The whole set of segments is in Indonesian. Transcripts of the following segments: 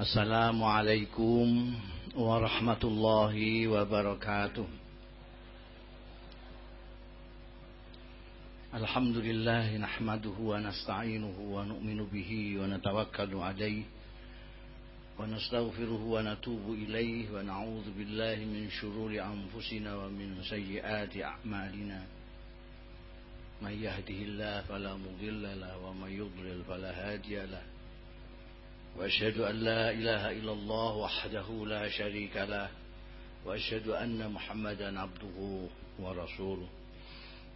السلام عليكم ورحمة الله وبركاته الحمد لله نحمده ونستعينه ونؤمن به ونتوكل عليه ونستغفره ونتوب إليه ونعوذ بالله من شرور أنفسنا ومن سيئات أعمالنا من يهده الله فلا مضل له ومن يضلل فلا هادي له وأشهد أن لا إله إلا الله وحده لا شريك له وأشهد أن محمدا عبده ورسوله.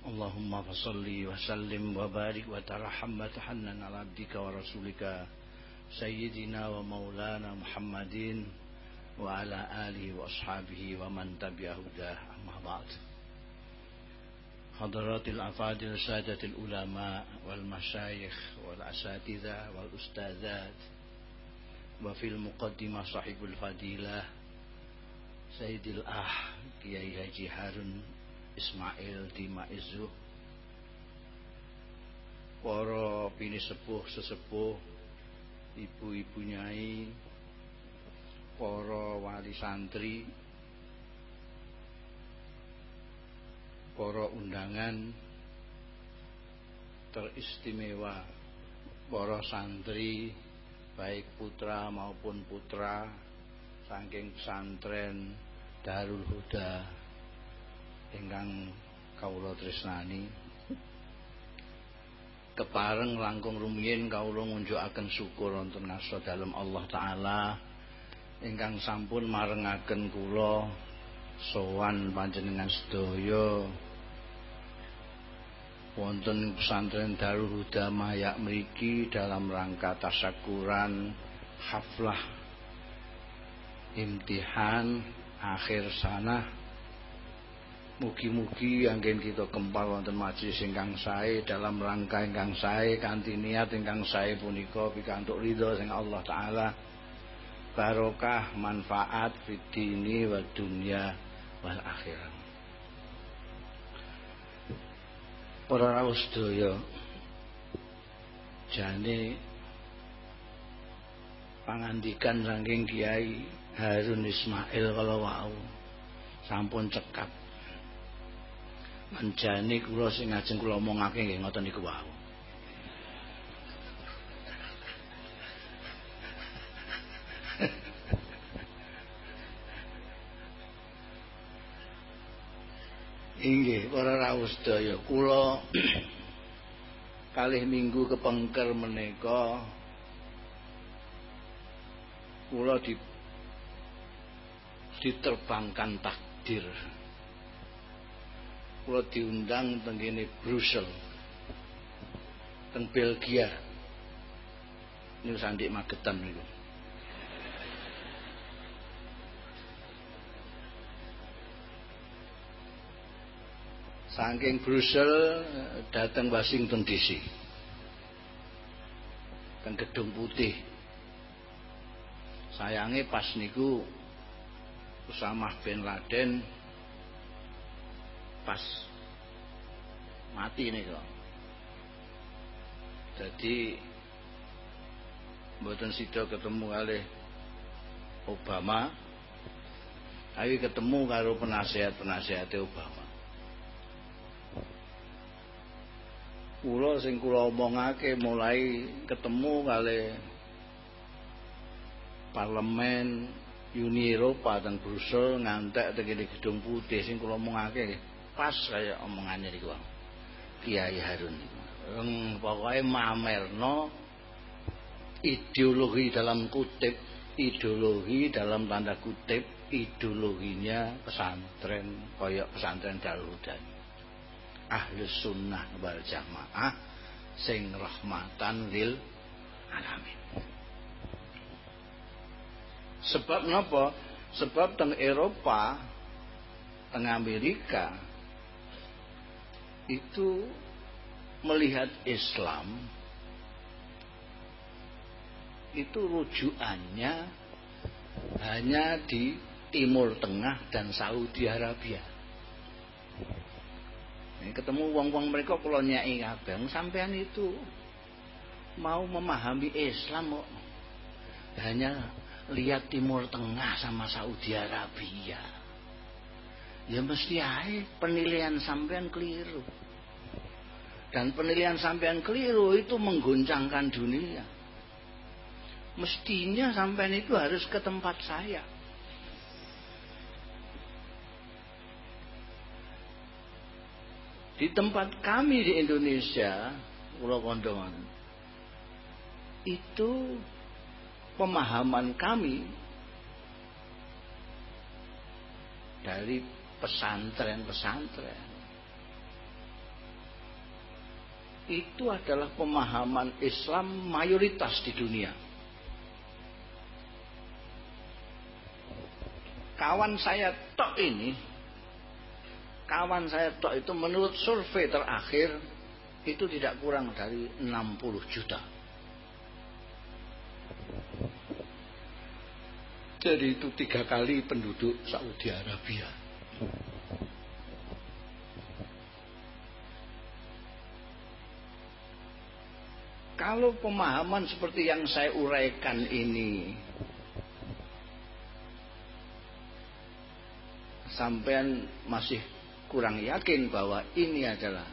اللهم فصل وسلم وبارك وترحم وتحنن على عبدك ورسولك سيدنا ومولانا محمد وعلى آله وأصحابه ومن تبع هداه أما بعد حضرات الأفاضل السادة العلماء والمشايخ والأساتذة والأستاذات Wafil Muqaddimah Sahibul Fadilah Sayyidil Ah Kiai Haji Harun Ismail Dimaizu Para bini sepuh sesepuh Ibu-ibu nyai Para wali santri Para undangan Teristimewa Para santri baik putra maupun putra saking pesantren Darul Huda ingkang kawula tresnani. Kepareng langkung rumiyin kawula ngunjukaken syukur wonten ngarsa dalem Allah taala ingkang sampun marengaken kula sowan panjenengan sedaya wonten pesantren Darul Huda Mayak mriki dalam rangka tasyakuran haflah imtihan akhir sana mugi-mugi anggen kita kempal wonten majelis ingkang sae dalam rangka ingkang sae kanthi niat ingkang sae punika pikantuk ridho sing Allah taala. Barokah manfaat fid dini wa dunya wal akhirat para rawuh sedaya jane pangandikan saking Kiai Harun Ismail kala wau. Sampun cekap. Menjani kula sing ngajeng kula omongake nggih ngoten niku wau Inggih para rawuh sedaya kula kalih minggu kepengker menika. Kula di diterbangkan takdir. Kula diundang teng kene Brussel teng Belgia. Niku sandik Magetan niku saking Brussel datang Washington DC ke gedung putih. Sayangnya pas niku Usamah bin Laden pas mati nih kok. Jadi mboten sida ketemu kali Obama ayo ketemu karo penasihat-penasihat Obama kula sing kula omongake mulai ketemu kali parlemen Uni Eropa teng Brussel ngantek teng gedung putih sing kula omongake. Pas kaya omongane niku Kiai Harun niku. Pokoke mamerno ideologi dalam kutip ideologi dalam tanda kutip ideologinya pesantren kaya pesantren Darul Huda ahlus sunnah wal jamaah sing rahmatan lil alamin. Sebab napa sebab teng Eropa teng Amerika itu melihat Islam itu rujukannya hanya di Timur Tengah dan Saudi Arabia ketemu wong-wong mereka kalau nyai kabeh sampean itu mau memahami Islam kok hanya lihat Timur Tengah sama Saudi Arabia. Ya mesti aja penilaian sampean keliru. Dan penilaian sampean keliru itu mengguncangkan dunia. Mestinya sampean itu harus ke tempat saya. Di tempat kami di Indonesia, Pulau Kondongan, itu pemahaman kami dari pesantren-pesantren itu adalah pemahaman Islam mayoritas di dunia. Kawan saya tok ini, kawan saya tok itu menurut survei terakhir itu tidak kurang dari 60 juta. Jadi itu tiga kali penduduk Saudi Arabia. Kalau pemahaman seperti yang saya uraikan ini sampean masih kurang yakin bahwa ini adalah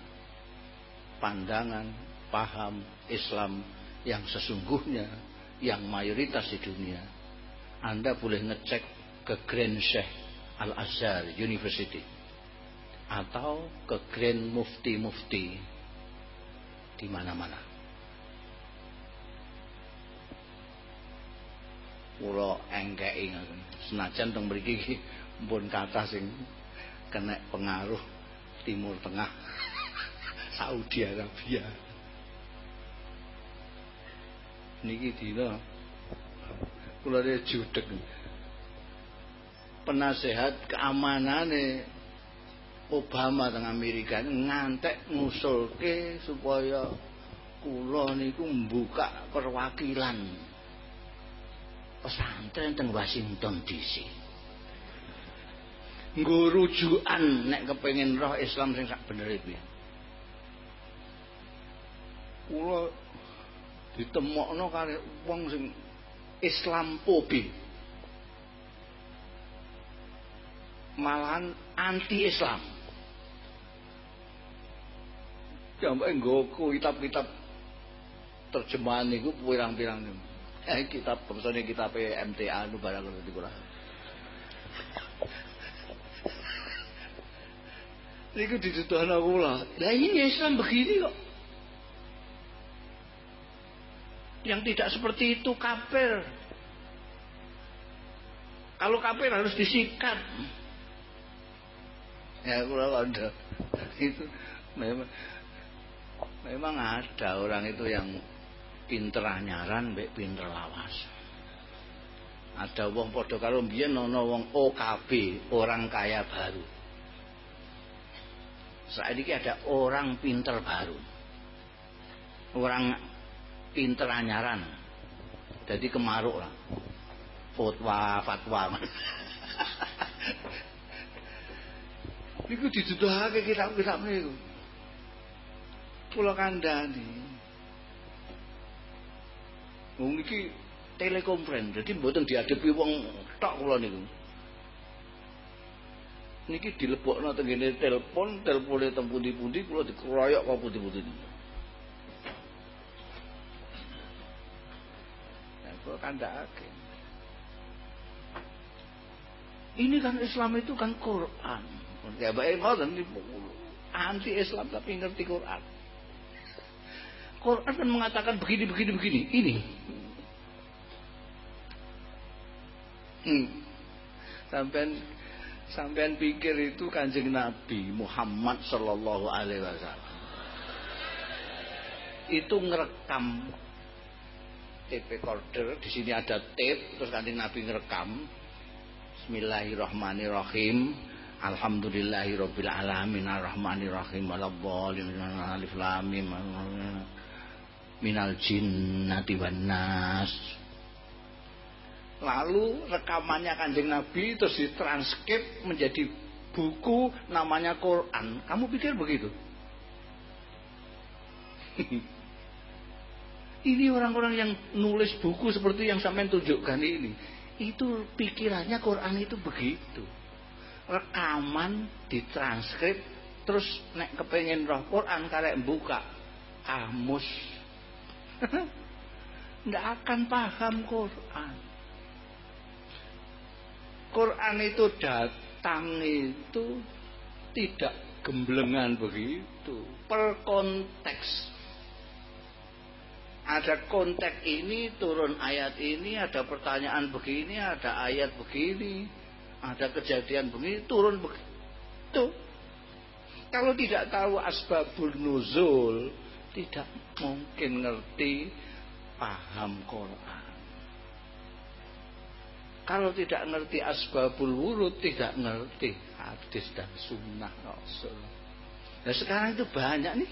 pandangan, paham Islam yang sesungguhnya yang mayoritas di dunia anda boleh ngecek ke Grand Sheikh Al-Azhar University atau ke Grand Mufti Mufti di mana-mana. Kula engkei senajan teng mriki pun kata sing kena pengaruh Timur Tengah Saudi Arabia. Niki dina kula judeg penasehat keamanan Obama teng Amerika ngantek ngusulke supaya kula niku membuka perwakilan pesantren teng Washington DC. Nggo rujukan nek kepengin roh Islam sing sak bener piye. Kula ditemokno kali wong sing Islamobi malahan anti Islam sampai nggoku kitab-kitab terjemahan itu pirang-pirang eh kitab bangsane kitab MTA nu barang ngono kula Niku dituduhna kula. Lah ini Islam begini kok. yang tidak seperti itu kafir. Kalau kafir harus disikat. Ya kalau ada itu memang memang ada orang itu yang pinter anyaran baik pinter lawas. Ada wong podo karo mbiyen ana wong OKB orang kaya baru saat ini ada orang pinter baru. Orang pinter anyaran. Jadi kemaruk lah. Fatwa fatwa. Niku dituduhake kitab-kitab niku. Kula kandhani. Wong iki telekonferensi jadi mboten dihadapi wong tok kula niku niki dilebokno teng telepon telepone teng pundi-pundi kula dikeroyok kok pundi-pundi. Kok kandhake? Ini kan Islam itu kan Quran. Ya baik ngoten anti Islam tapi ngerti Quran. Quran kan mengatakan begini begini begini. Ini. Hmm. sampean sampean pikir itu kanjeng Nabi Muhammad Shallallahu Alaihi Wasallam. Itu ngerekam. Tape recorder di sini ada tape terus nanti Nabi ngerekam. Bismillahirrahmanirrahim. Alhamdulillahirabbil alamin arrahmanirrahim waladhdallin alif lam mim minal jinnati wan nas lalu rekamannya kanjeng Nabi terus ditranskrip menjadi buku namanya Quran kamu pikir begitu Ini orang-orang yang nulis buku seperti yang sampai tunjukkan ini. Itu pikirannya Quran itu begitu. Rekaman ditranskrip terus nek kepengen roh Quran karek buka kamus. Nggak akan paham Quran. Quran itu datang itu tidak gemblengan begitu. Per konteks. Ada konteks ini turun ayat ini ada pertanyaan begini ada ayat begini ada kejadian begini turun begitu. Kalau tidak tahu asbabul nuzul tidak mungkin ngerti paham Quran kalau tidak ngerti asbabul wurud tidak ngerti hadis dan sunnah Rasul. Nah sekarang itu banyak nih.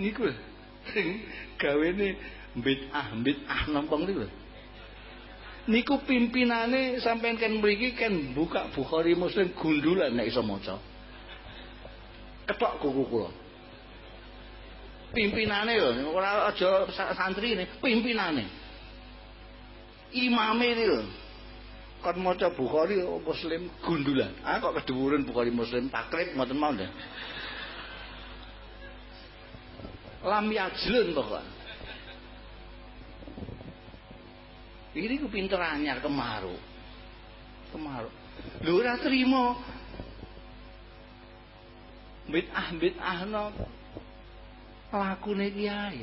Niku gawe ini bid'ah bid'ah nampang niku niku pimpinane sampean kan mriki kan buka Bukhari Muslim gundulan nek iso maca. Ketok kuku kula. Pimpinane lho ora aja santri ini pimpinane imame iki lho. Kon maca Bukhari Muslim gundulan. Ah kok kedhuwuran Bukhari Muslim? Takrib mau lam yajlun pokok. Ini ku pinter anyar kemaru kemaru lho ora trimo bid'ah bid'ah no lakune kiai.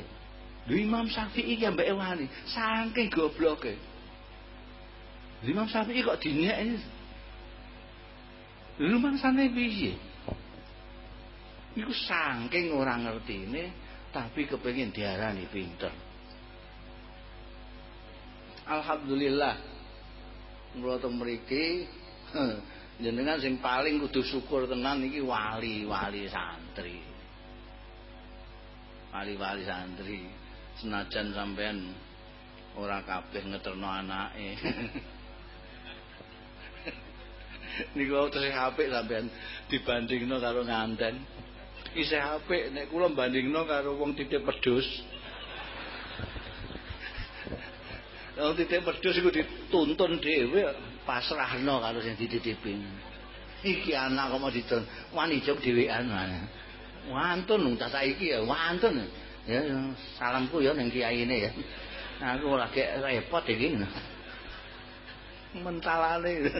Lho Imam Syafi'i ki ambek wani saking gobloke Imam Syafi'i kok ini lho mangsane piye? Iku saking orang ngerti ini tapi kepengen diarani pinter. Alhamdulillah kula teng mriki jenengan sing paling kudu syukur tenan iki wali-wali santri. Wali-wali santri. Senajan sampean ora kabeh ngeterno anake niku terus apik sampean dibandingno karo nganten. Isih apik nek kula bandingno karo wong titip pedus wong titip pedus iku dituntun dhewe pasrahno karo sing dititipi iki anak kok mau ditun wani jog dhewean wantun tak saiki ya wantun. Ya salamku ya ning kiyaine ya. Aku lagi repot iki. Mentalane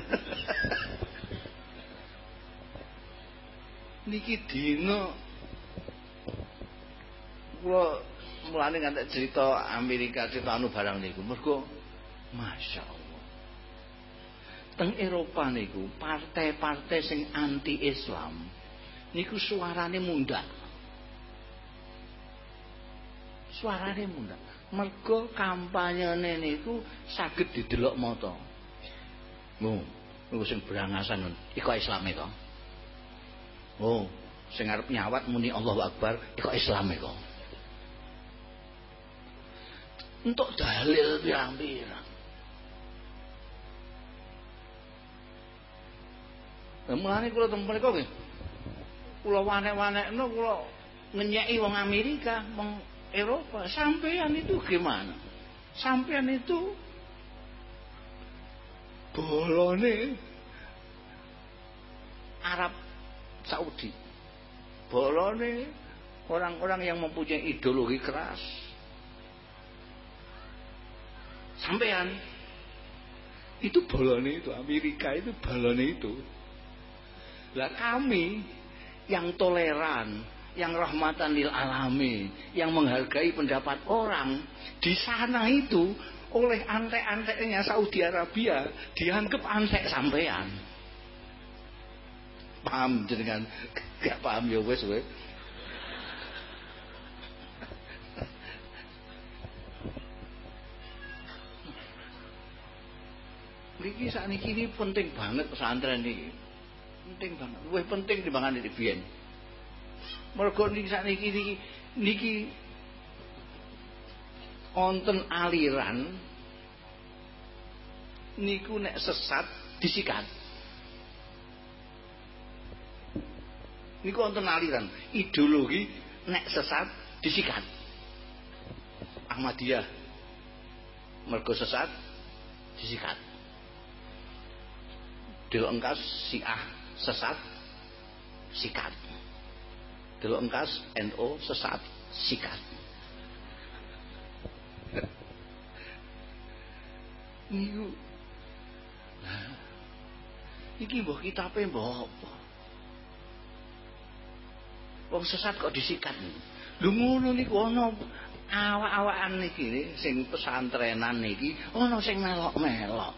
niki dina. Kula mulane ngantek cerita Amerika cerita anu barang niku. Mergo Masya Allah teng Eropa niku partai-partai sing anti Islam niku suarane munda suarane munda mergo kampanyene niku saged didelok mata. Mu, sing berangasan iku Islam itu oh sing arep nyawat muni Allahu Akbar iku Islam iku untuk dalil pirang-pirang Mulane kula tempat mriku nggih. Kula wanek-wanekno kula ngenyeki wong Amerika, wong Eropa, sampean itu gimana? Sampean itu bolone Arab Saudi. Bolone orang-orang yang mempunyai ideologi keras. Sampean itu bolone itu Amerika itu bolone itu. Lah kami yang toleran, yang rahmatan lil alamin, yang menghargai pendapat orang di sana itu oleh antek-anteknya Saudi Arabia dianggap antek sampean paham jenengan gak paham ya wis kowe Niki saat ini penting banget pesantren ini penting banget, lebih penting di bangan di Bian. Mergo niki saat ini niki onten aliran niku nek sesat disikat. Niku wonten aliran ideologi nek sesat disikat Ahmadiyah mergo sesat disikat. Delok engkas Syiah sesat sikat. Delok engkas NO sesat sikat. Niku. Nah, iki mbah kitabe mbah apa? Wong sesat kok disikat niku. Lho ngono niku ana awak-awakan niki sing pesantrenan niki ana sing melok-melok.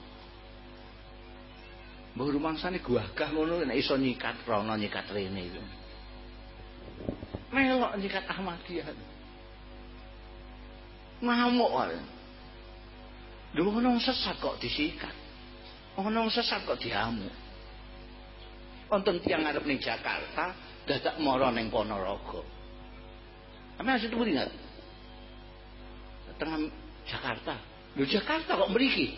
Mbah rumangsane gagah ngono nek iso nyikat rono nyikat rene iku. Melok nyikat Ahmadiyah. Ngamuk wae. Lho ngono sesat kok disikat. Ngono sesat kok diamu. Wonten tiyang ngarep ning Jakarta dadak mara ning Ponorogo. Ame asih temu ingat. Tengah Jakarta. Lho Jakarta kok mriki?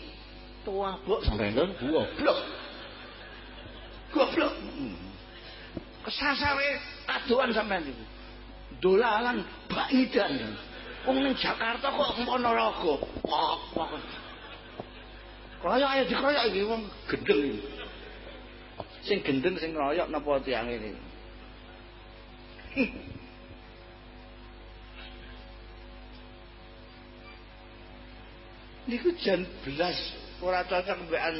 Tuwabok sampai ndon goblok. Goblok. Kesasare kadoan sampean iku. Dolalan baidan. Wong ning Jakarta kok Ponorogo. Kok Royok ayo dikeroyok iki wong gendeng. Sing gendeng sing royok napa tiyang ini. Niku jan belas ora cocok mbekan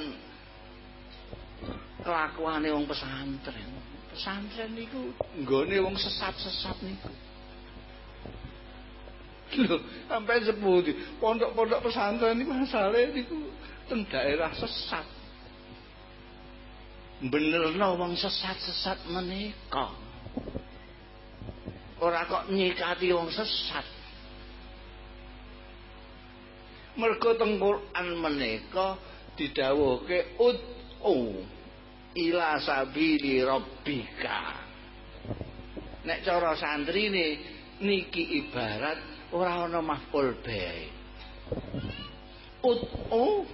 kelakuane wong pesantren. Pesantren niku nggone wong sesat-sesat niku. Lho, sampai sepundi pondok-pondok pesantren niku asale niku teng daerah sesat. Benerno wong sesat-sesat menika. Ora kok nyikati wong sesat. Mergo teng Quran menika didhawuhke ud'u ila sabili rabbika. Nek cara santrine niki ibarat ora ana maf'ul bae. Ud'u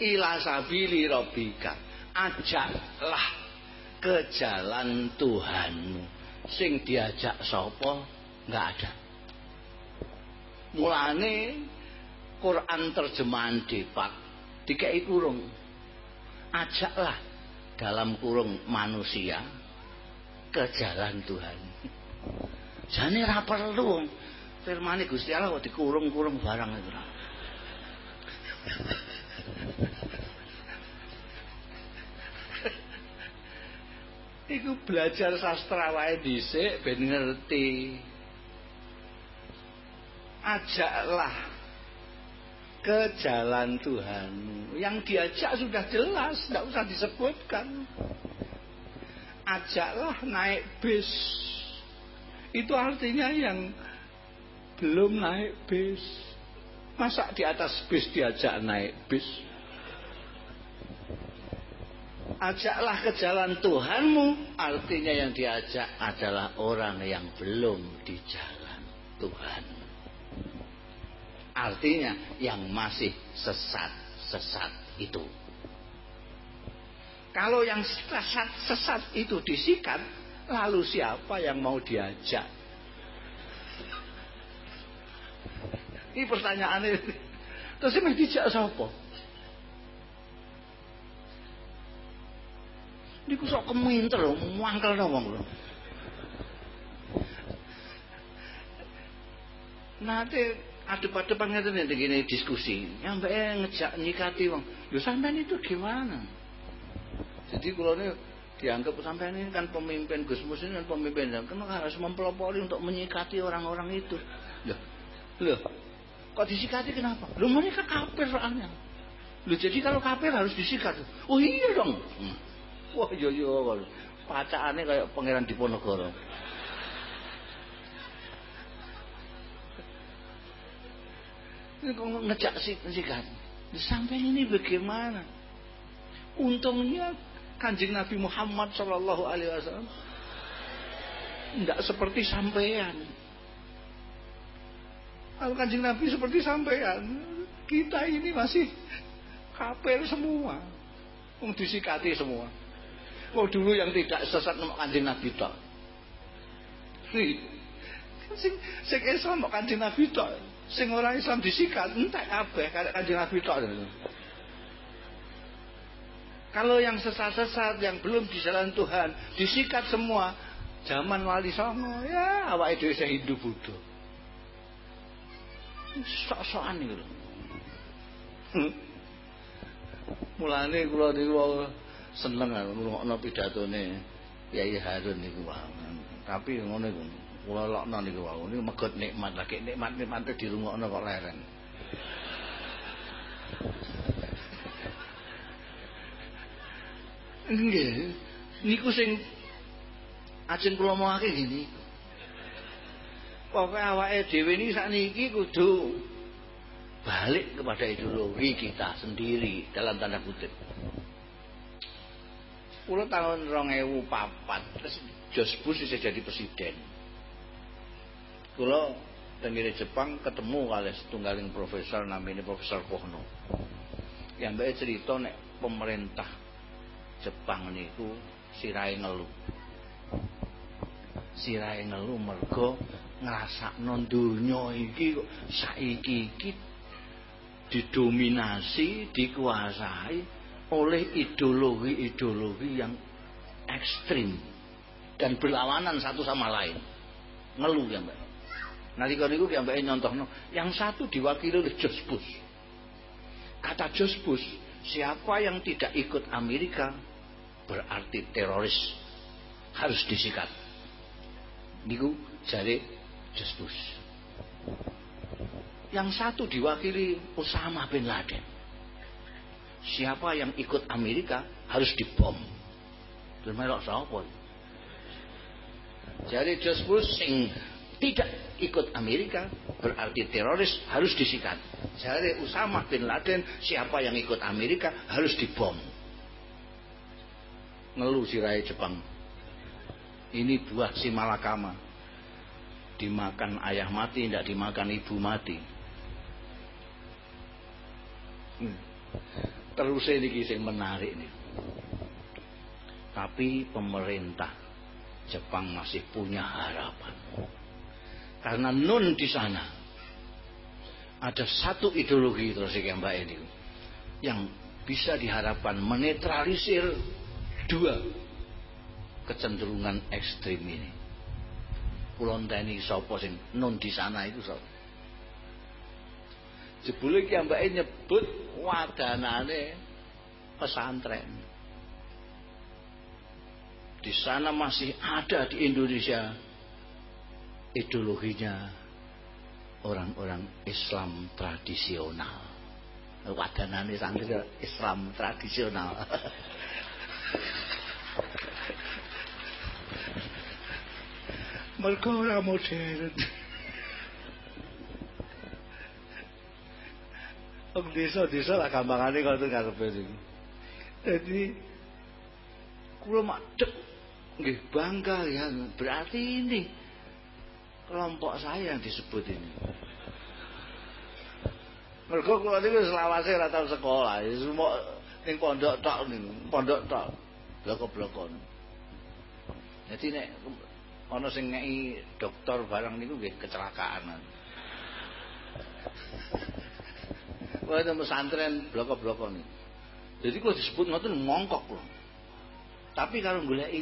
ila sabili rabbika ajaklah ke jalan Tuhanmu sing diajak sapa? Nggak ada. Mulane Quran terjemahan Depak dikai kurung. Ajaklah dalam kurung manusia ke jalan Tuhan. Jane ra perlu. Firmane Gusti Allah kok dikurung-kurung barang itu Iku belajar sastra wae dhisik ben ngerti. Ajaklah ke jalan Tuhan. Yang diajak sudah jelas, tidak usah disebutkan. Ajaklah naik bis. Itu artinya yang belum naik bis. Masa di atas bis diajak naik bis? Ajaklah ke jalan Tuhanmu. Artinya yang diajak adalah orang yang belum di jalan Tuhan. Artinya yang masih sesat-sesat itu. Kalau yang sesat-sesat itu disikat lalu siapa yang mau diajak? Ini pertanyaannya. Terus ini dijak siapa niku sok keminter mangkel wong lho Nanti adep-adepan ngeten nek gini diskusi, yang mbak ngejak nyikati wong. Lho sampean itu gimana? Jadi kalau ini dianggap sampean ini kan pemimpin Gus Mus ini kan pemimpin dan kan harus mempelopori untuk menyikati orang-orang itu. Loh, loh, kok disikati kenapa? Loh mereka kafir soalnya. Loh jadi kalau kafir harus disikat. Oh iya dong. Hmm. Wah iya iya pacakane kayak pangeran Diponegoro. Ini kok ngejak sih kan. Sampai ini bagaimana? Untungnya kanjeng Nabi Muhammad Shallallahu Alaihi Wasallam tidak seperti sampean. Kalau kanjeng Nabi seperti sampean, kita ini masih kafir semua, disikati semua. Oh dulu yang tidak sesat nama kanjeng Nabi tok. Sing sing Islam mau kanjeng Nabi tok. Sing orang Islam disikat entek kabeh karek kanjeng Nabi tok. Kalau yang sesat-sesat yang belum di jalan Tuhan disikat semua. Zaman wali songo ya awak itu saya hidup Buddha. Sok-sokan. Hmm. Mulane kula niku seneng ngrungokno pidatone Yai Harun niku wae. Tapi ngono iku kula lokno niku wau niku megot nikmat lagi nikmat-nikmat dirungokno kok leren. Nggih. Niku sing ajeng kula mawake ngene. Pokoke awake dhewe niki sakniki kudu balik kepada ideologi kita sendiri dalam tanda kutip. Kulo tahun 2004 terus George bisa jadi presiden. Kulo tenggiri Jepang ketemu kali setunggaling profesor namanya Profesor Kohno. Yang mbak cerita nek pemerintah Jepang niku sirai ngelu. Sirai ngelu mergo ngrasakno donya iki saiki iki didominasi, dikuasai oleh ideologi-ideologi yang ekstrim dan berlawanan satu sama lain. Ngeluh ya Mbak. Itu yang Mbak nyontoh, yang satu diwakili oleh George. Kata George siapa yang tidak ikut Amerika berarti teroris harus disikat. Niku jari George. Yang satu diwakili Osama bin Laden. Siapa yang ikut Amerika harus dibom. Terus melok sapa? Jadi George Bush sing tidak ikut Amerika berarti teroris harus disikat. Jadi Usama bin Laden siapa yang ikut Amerika harus dibom. Ngeluh sirai Jepang. Ini buah si malakama. Dimakan ayah mati, tidak dimakan ibu mati. Hmm. Terus ini kisah menarik nih. Tapi pemerintah Jepang masih punya harapan. Karena nun di sana ada satu ideologi terus yang mbak ini yang bisa diharapkan menetralisir dua kecenderungan ekstrim ini. Kulon tani sopo sing nun di sana itu sopo jebule ki ambake nyebut wadanane pesantren. Di sana masih ada di Indonesia ideologinya orang-orang Islam tradisional. Wadanane santri Islam tradisional. Mereka orang modern. Wong desa-desa lah gampangane kalau ngarepe niku. Jadi kula madhep nggih bangga ya berarti ini kelompok saya yang disebut ini. Mergo kula niku selawase ora sekolah, ya semua ning pondok tok niku, pondok tok. Bloko-blokon. Jadi nek ana sing ngeki dokter barang niku nggih kecelakaan. Wah itu pesantren bloko-bloko nih. Jadi kalau disebut ngoten mongkok loh. Tapi kalau golek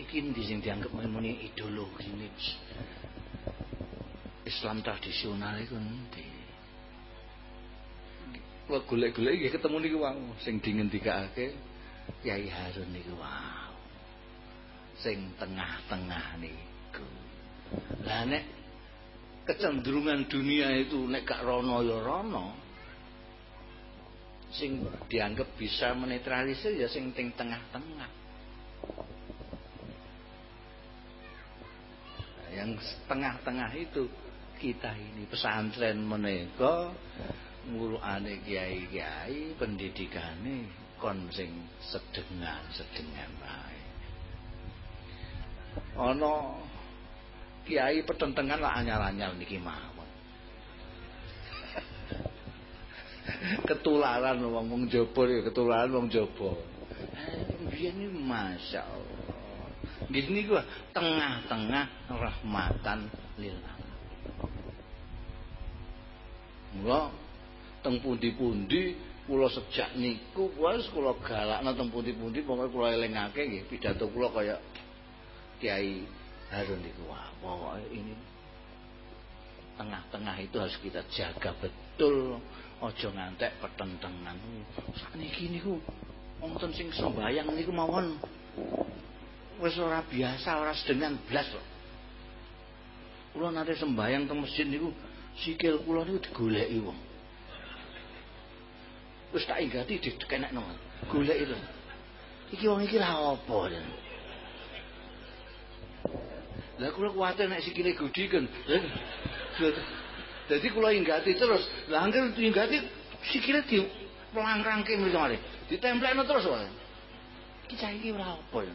iki di sing dianggap muni ideologi ini Islam tradisional itu nanti. Kalau golek-golek iki ketemu niku wau sing dingendikake Kyai Harun niku wau. Sing tengah-tengah niku. Lah nek kecenderungan dunia itu nek gak rono ya rono sing dianggap bisa menetralisir ya sing ting tengah-tengah. Yang tengah-tengah itu kita ini pesantren menika ngurukane kiai-kiai pendidikane kon sing sedengan-sedengan bae ana kiai pertentangan lah anyar-anyar niki mah ketularan wong wong jaba ketularan wong jaba biyen iki masyaallah. Gini gua tengah-tengah rahmatan lil Mula teng pundi-pundi kula sejak niku wis kula galakno teng pundi-pundi pokoke kula elingake nggih pidato kula kaya Kiai Harun niku. Wah pokoke ini tengah-tengah itu harus kita jaga betul aja ngantek petentengan. Sakniki niku wonten sing sembayang niku mawon. Wis ora biasa ora sedengan blas kok kula nate sembayang teng masjid niku sikil kula niku digoleki wong. Wis tak ingati dikenekno goleki lho iki wong iki lha apa ya? Lah kula kuwatir nek sikile gudi jadi kula inggati terus lah angger inggati sikile di pelangkrangke mriki ditemplekno terus wae iki cah iki ora apa ya.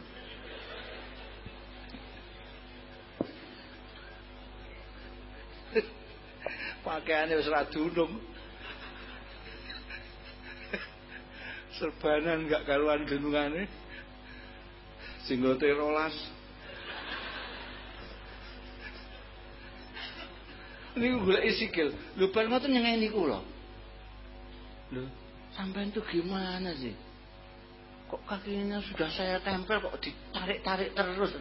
Pakaiannya wis ra dunung. Serbanan gak karuan dunungane. Singgote rolas niku golek sikil lho bar ngoten nyengeni kula lho sampean tuh gimana sih kok kakinya sudah saya tempel kok ditarik-tarik terus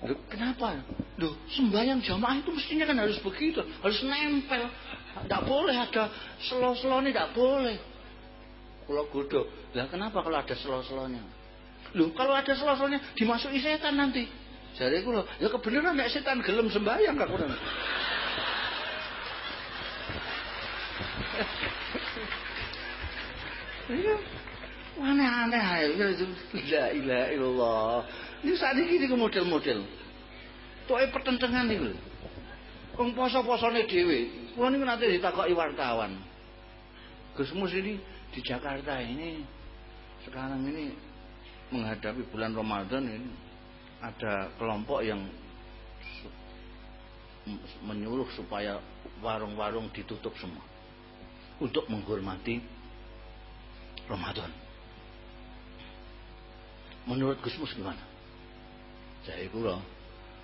Loh, kenapa? Loh, sembahyang jamaah itu mestinya kan harus begitu, harus nempel. Tidak boleh ada selo-selo ini, tidak boleh. Kalau godok, lah kenapa kalau ada selo-selonya? Loh, kalau ada selo-selonya dimasuki setan nanti. Jadi aku loh, ya kebenaran nek setan gelem sembahyang kak kurang. Iya, aneh-aneh aja. La ilaha illallah. Ini saat ini ini model-model. Tuh pertentangan ini. Kong poso-posone dewe. Kulo niku nanti ditakoki wartawan. Gus Mus ini di Jakarta ini sekarang ini menghadapi bulan Ramadan ini ada kelompok yang menyuruh supaya warung-warung ditutup semua untuk menghormati Ramadan. Menurut Gus Mus gimana? Saya kira,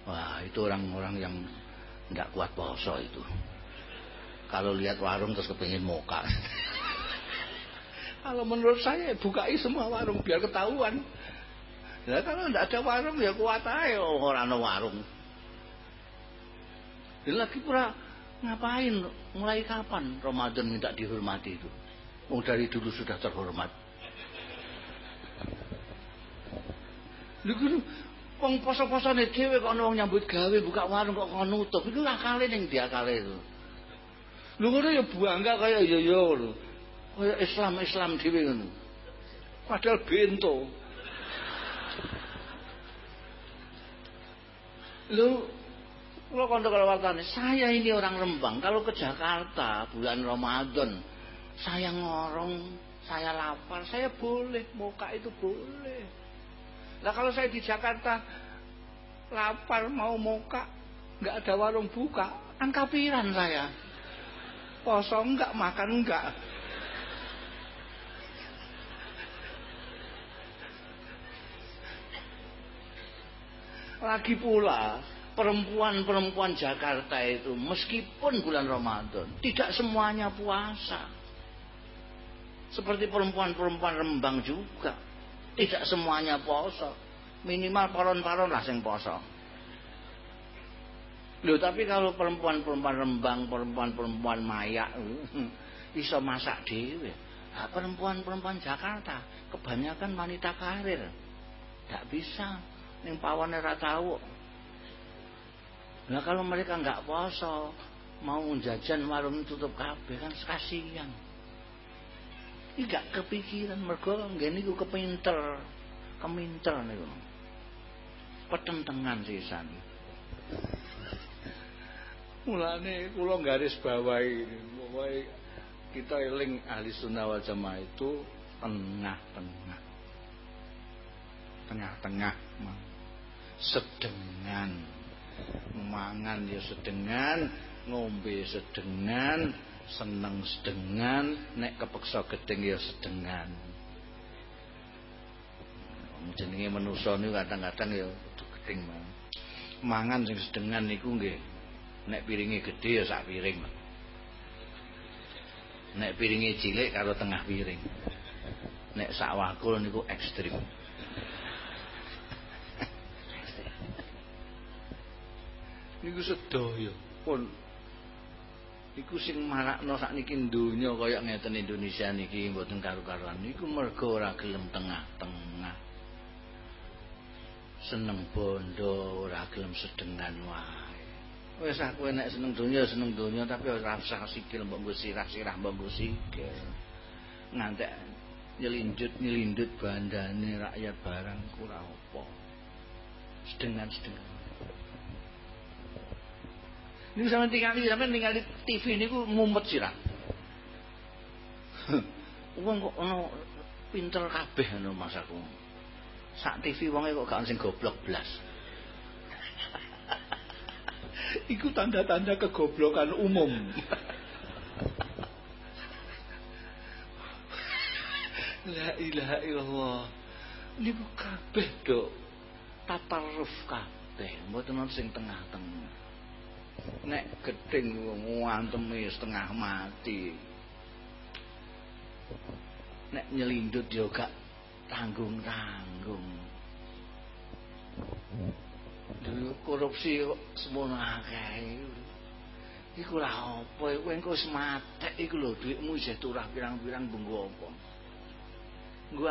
wah itu orang-orang yang tidak kuat poso itu. Kalau lihat warung terus kepingin moka. Kalau menurut saya bukai semua warung biar ketahuan. Ya kalau tidak ada warung ya kuat aja orang ada warung. Jadi lagi pura ngapain? Mulai kapan Ramadan minta dihormati itu? Oh dari dulu sudah terhormat. Lu Wong poso-posone dhewe kok ana wong nyambut gawe buka warung kok kon nutup. Iku akale ning diakale itu. Lho ngono ya bangga kaya ya ya lho. Kaya Islam-Islam dhewe ngono. Padahal bento. Lho kalau kondo kalau wartane, saya ini orang Rembang, kalau ke Jakarta bulan Ramadan, saya ngorong, saya lapar, saya boleh, muka itu boleh. Lah kalau saya di Jakarta lapar mau muka nggak ada warung buka, kan kapiran saya. Poso enggak, makan enggak. Lagi pula perempuan-perempuan Jakarta itu meskipun bulan Ramadan tidak semuanya puasa. Seperti perempuan-perempuan Rembang juga tidak semuanya poso. Minimal paron-paron lah sing poso. Loh tapi kalau perempuan-perempuan Rembang, perempuan-perempuan Mayak bisa masak dewe. Perempuan-perempuan Jakarta kebanyakan wanita karir. Tidak bisa. Ning pawane ora tahu. Nah kalau mereka nggak poso, mau jajan warung tutup kabeh kan kasihan. Iki gak kepikiran mergo nggih niku kepinter. Keminter niku. Petentengan sisan. Mulane kula garis bawahi pokoke kita eling ahli sunnah wal jamaah itu tengah-tengah. Tengah-tengah sedengan. Mangan ya sedengan ngombe sedengan seneng sedengan nek kepeksa gedeng ya sedengan. Jenenge manusa niku kadang-kadang ya gedeng mangan sing sedengan niku nggih nek piringe gedhe ya sak piring. Nek piringe cilik karo tengah piring. Nek sak wakul niku ekstrim niku sedaya. Pun iku sing marakno sakniki donya kaya ngeten Indonesia niki mboten karu-karuan. Niku mergo ora gelem tengah-tengah. Seneng bondo ora gelem sedengan wae. Wes aku nek seneng donya seneng donya tapi ora usah sikil mbok sirah-sirah mbok sikil. Ngantek nyelindut nyelindut bandane rakyat barang kura apa. Sedengan sama tinggal sampai tinggal di TV ini ku mumet sirah. Wong kok ono pinter kabeh ngono masaku. Sak TV wonge kok gak sing goblok blas. Iku tanda-tanda kegoblokan umum. La ilaha illallah. Niku kabeh, Dok. Tataruf kabeh, mboten sing tengah-tengah. Nek gedeng ngantemi setengah mati. Nek nyelindut yo gak tanggung-tanggung. Dulu korupsi kok semono akeh. Iku lah apa iku engko wis iku lho dhuwitmu isih turah pirang-pirang bunggu apa.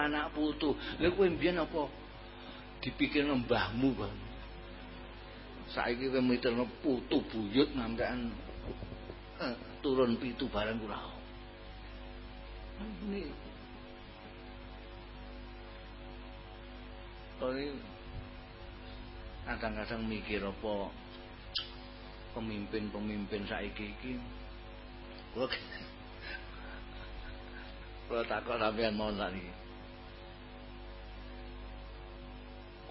Anak putu. Lha kowe mbiyen apa dipikir mbahmu kan. Saiki kowe mitirno putu buyut ngambekan eh, turun pitu barang kula. Ini. Oh, ini kadang-kadang mikir apa pemimpin-pemimpin saiki iki. Kula kula takok sampean mau sakniki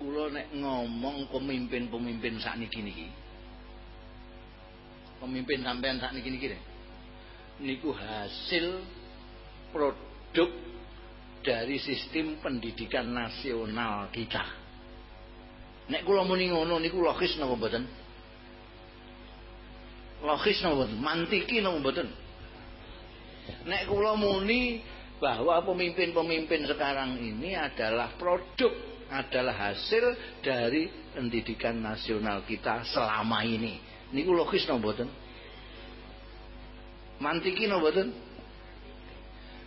kula nek ngomong pemimpin-pemimpin sakniki niki pemimpin sampean sakniki niki deh niku hasil produk dari sistem pendidikan nasional kita Nek kula muni ngono niku logis napa mboten? Logis napa mboten? Mantiki napa mboten? Nek kula muni bahwa pemimpin-pemimpin sekarang ini adalah produk adalah hasil dari pendidikan nasional kita selama ini. Niku logis napa mboten? Mantiki napa mboten?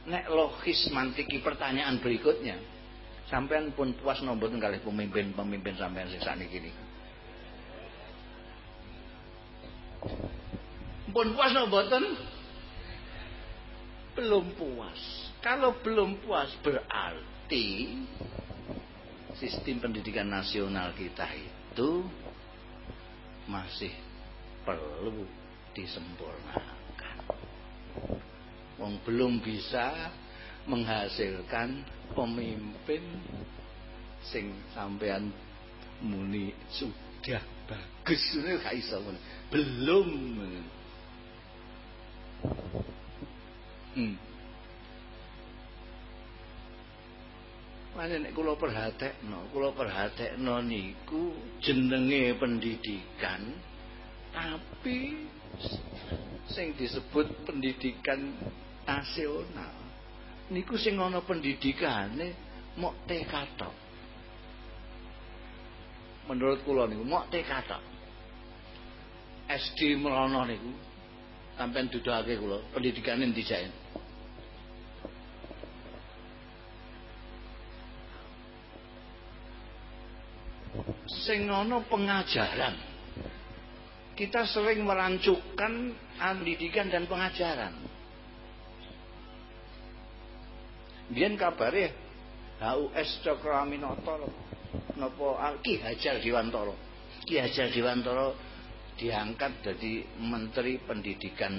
Nek logis mantiki pertanyaan berikutnya sampean pun puas nombor kali pemimpin-pemimpin sampean sing sakniki niki pun puas mboten belum puas kalau belum puas berarti sistem pendidikan nasional kita itu masih perlu disempurnakan. Wong belum bisa menghasilkan pemimpin sing sampean muni sudah bagus. Belum. Hmm. Mana nek kula perhatekno, kula perhatekno niku jenenge pendidikan tapi sing disebut pendidikan nasional niku sing ana pendidikane mok TK tok. Menurut kula niku mok TK tok. SD merono niku sampean duduhake kula pendidikane endi Sing ana pengajaran. Kita sering merancukkan pendidikan dan pengajaran. Biyen kabare HUS Cokroaminoto napa ah, Ki Hajar Dewantara. Ki Hajar Dewantara diangkat jadi menteri pendidikan.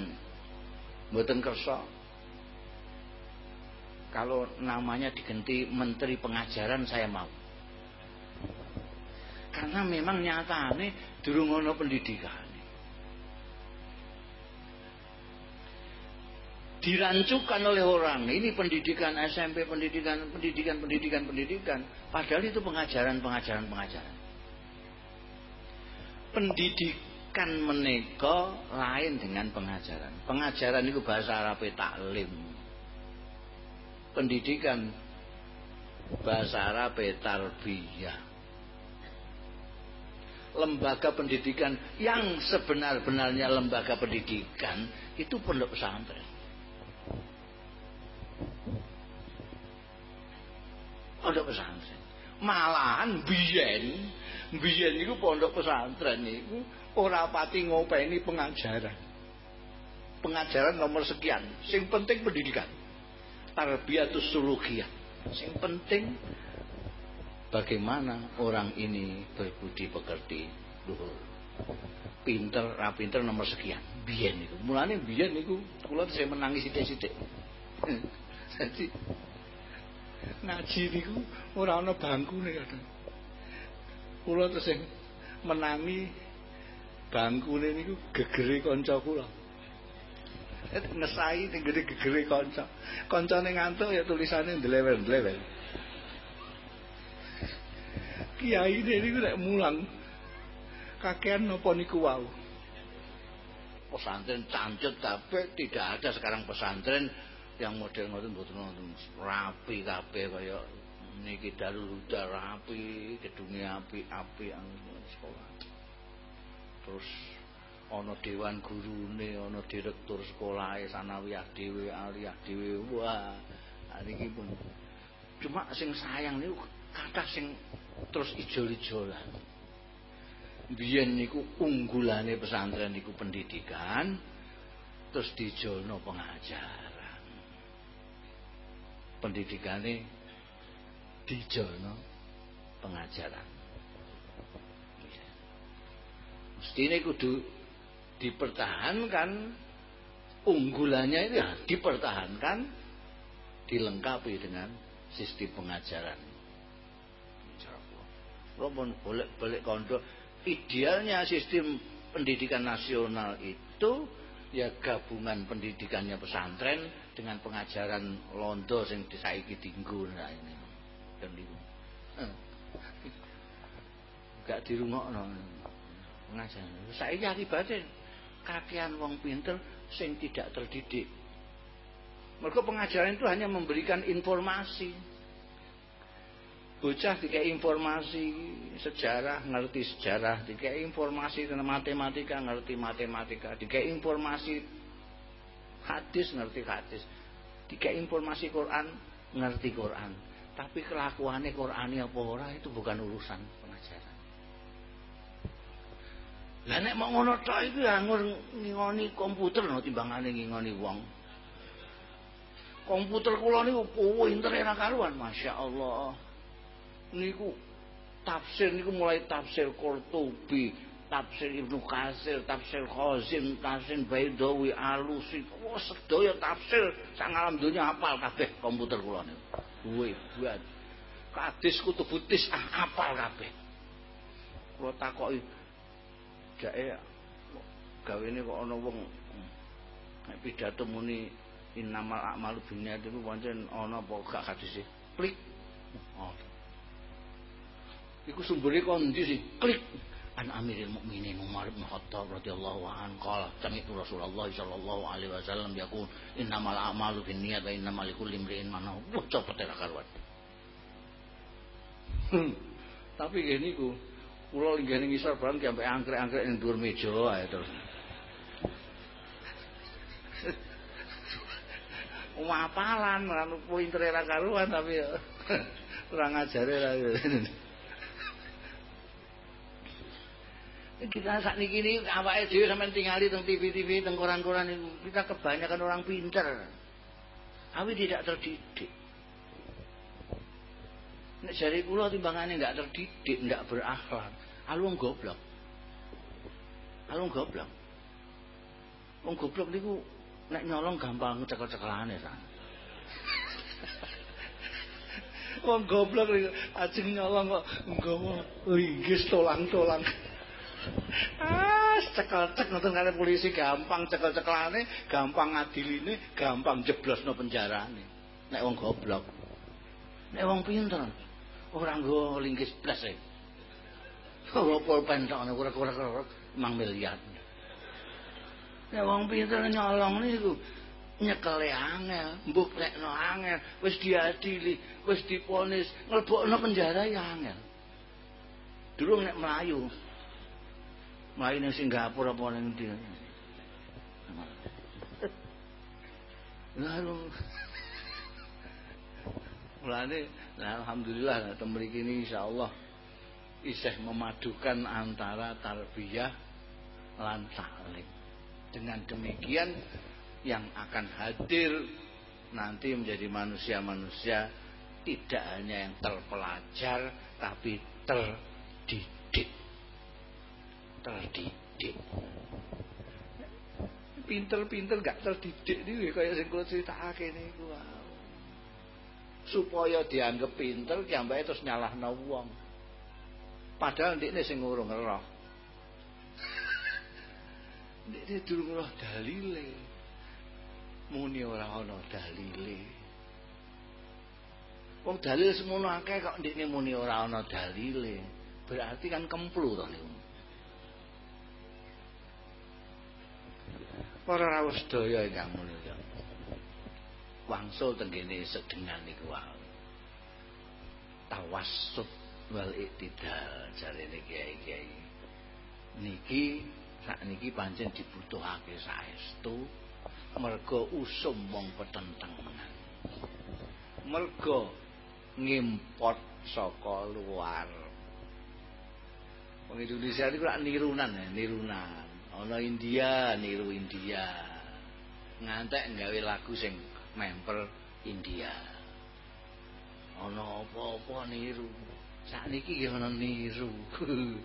Mboten kersa. Kalau namanya diganti menteri pengajaran saya mau karena memang nyatane durung ana pendidikan dirancukan oleh orang ini pendidikan SMP pendidikan pendidikan pendidikan pendidikan padahal itu pengajaran pengajaran pengajaran pendidik pendidikan menika lain dengan pengajaran. Pengajaran itu bahasa Arab taklim. Pendidikan bahasa Arab tarbiyah. Lembaga pendidikan yang sebenar-benarnya lembaga pendidikan itu pondok pesantren. Pondok pesantren. Malahan biyen biyen niku pondok pesantren niku ora pati ngopeni pengajaran. Pengajaran nomor sekian, sing penting pendidikan. Tarbiyatus sulukiyah. Sing penting bagaimana orang ini berbudi pekerti luhur. Pinter, ra pinter nomor sekian. Biyen niku. Mulane biyen niku kula saya menangis sithik-sithik. Jadi ngaji niku ora ana bangkune kadang. Kula terus sing menangi bangkune niku gegere kanca kula. Ngesai gede gegere kanca. Kancane ngantuk ya tulisane ndlewer-ndlewer. Kiai niku nek mulang kakean napa niku wau. Pesantren cancut tapi tidak ada sekarang pesantren yang model ngoten mboten wonten rapi kabeh kaya niki Darul Huda rapi, gedunge api-api sekolah. Terus ana dewan gurune, ana direktur sekolahe sanawiyah dhewe, aliyah dhewe. Wah, niki pun cuma sing sayang niku kathah sing terus ijol-ijolan. Biyen niku unggulane pesantren niku pendidikan terus dijolno pengajar. pendidikane dijono pengajaran. Mestine kudu dipertahankan unggulannya itu ya dipertahankan dilengkapi dengan sistem pengajaran. Walaupun boleh-boleh kondo. Idealnya sistem pendidikan nasional itu ya gabungan pendidikannya pesantren dengan pengajaran londo sing disaiki dinggo nah ini. Dan itu gak dirungokno. Pengajaran. Saiki akibatnya kakean wong pinter sing tidak terdidik. Mereka pengajaran itu hanya memberikan informasi bocah dikai informasi sejarah ngerti sejarah dikai informasi tentang matematika ngerti matematika dikai informasi hadis ngerti hadis. Tiga informasi Quran ngerti Quran. Tapi kelakuannya Quran apa ora itu bukan urusan pengajaran. Lah nek mau ngono tok itu ya ngingoni komputer no timbangane ngingoni wong. Komputer kula niku pinter ora karuan Masya Allah niku tafsir niku mulai tafsir Qurtubi tafsir Ibnu Katsir, tafsir Khazin, tafsir Baidawi, Alusi, oh, sedaya tafsir sak alam dunya hafal kabeh komputer kula niku. Duwe buat. Kadis kutubutis ah hafal kabeh. Kula takoki jake gawene kok ana wong nek pidato muni innamal a'malu binniyat itu pancen ana apa gak hadise. Klik. Oh. Iku sumbere kon ndi sih? Klik. an Amiril Mukminin Umar bin Khattab radhiyallahu anhu qala sami'tu Rasulullah sallallahu alaihi wasallam yaqul innamal a'malu binniyat wa innamal likulli imrin ma nawa bocah petera karuan hmm. tapi gini ku kula linggih ngisor barang sampai angkrek-angkrek ning dhuwur meja ae terus Umapalan, anu pinter ra tapi kurang ajare ra. Kita saat ini ini apa aja sampai tinggali tentang TV-TV tentang koran-koran itu. Kita kebanyakan orang pinter. Tapi tidak terdidik. Nek jari kula timbangannya tidak terdidik tidak berakhlak alung goblok. Alung goblok. Wong goblok niku nek nyolong gampang cekel-cekelane kan wong goblok ajeng nyolong kok nggawa inggih tolang-tolang ah cekel-cek nonton kalian polisi gampang cekel-cekelane gampang ngadiline gampang jeblos no penjarane nek wong goblok nek wong pinter orang gue linggis plus ya Oh, pulpen tok ora ora ora mang miliar. Ya wong pinter nyolong niku nyekele angel, mbok lekno angel, wis diadili, wis diponis, nglebokno penjara ya angel. Durung nek melayu. Melayu ning Singapura apa ning ndi. Lalu Mulane nah alhamdulillah nah, mriki ini insyaallah isih memadukan antara tarbiyah lan taklim. Dengan demikian yang akan hadir nanti menjadi manusia-manusia tidak hanya yang terpelajar tapi terdidik. Terdidik. Pinter-pinter gak terdidik nih kayak sing kula critakake niku. Supaya dianggap pinter kiambake terus nyalahno wong. Padahal ndekne sing ngurung roh. Ndekne durung roh dalile. Muni ora ana dalile. Wong dalil semono akeh kok ndekne muni ora ana dalile. Berarti kan kemplu to niku para rawuh sedaya ingkang mulya wangsul tenggene sedengan niku wae. Tawassut wal iktidal jarene kiai-kiai. Niki sakniki pancen dibutuhake saestu mergo usum wong petentengan. Mergo ngimport saka luar. Wong Indonesia niku lak nirunan ya, nirunan. Ana India niru India. Ngantek nggawe lagu sing member India. Ana apa-apa niru. Sakniki nggih ana niru.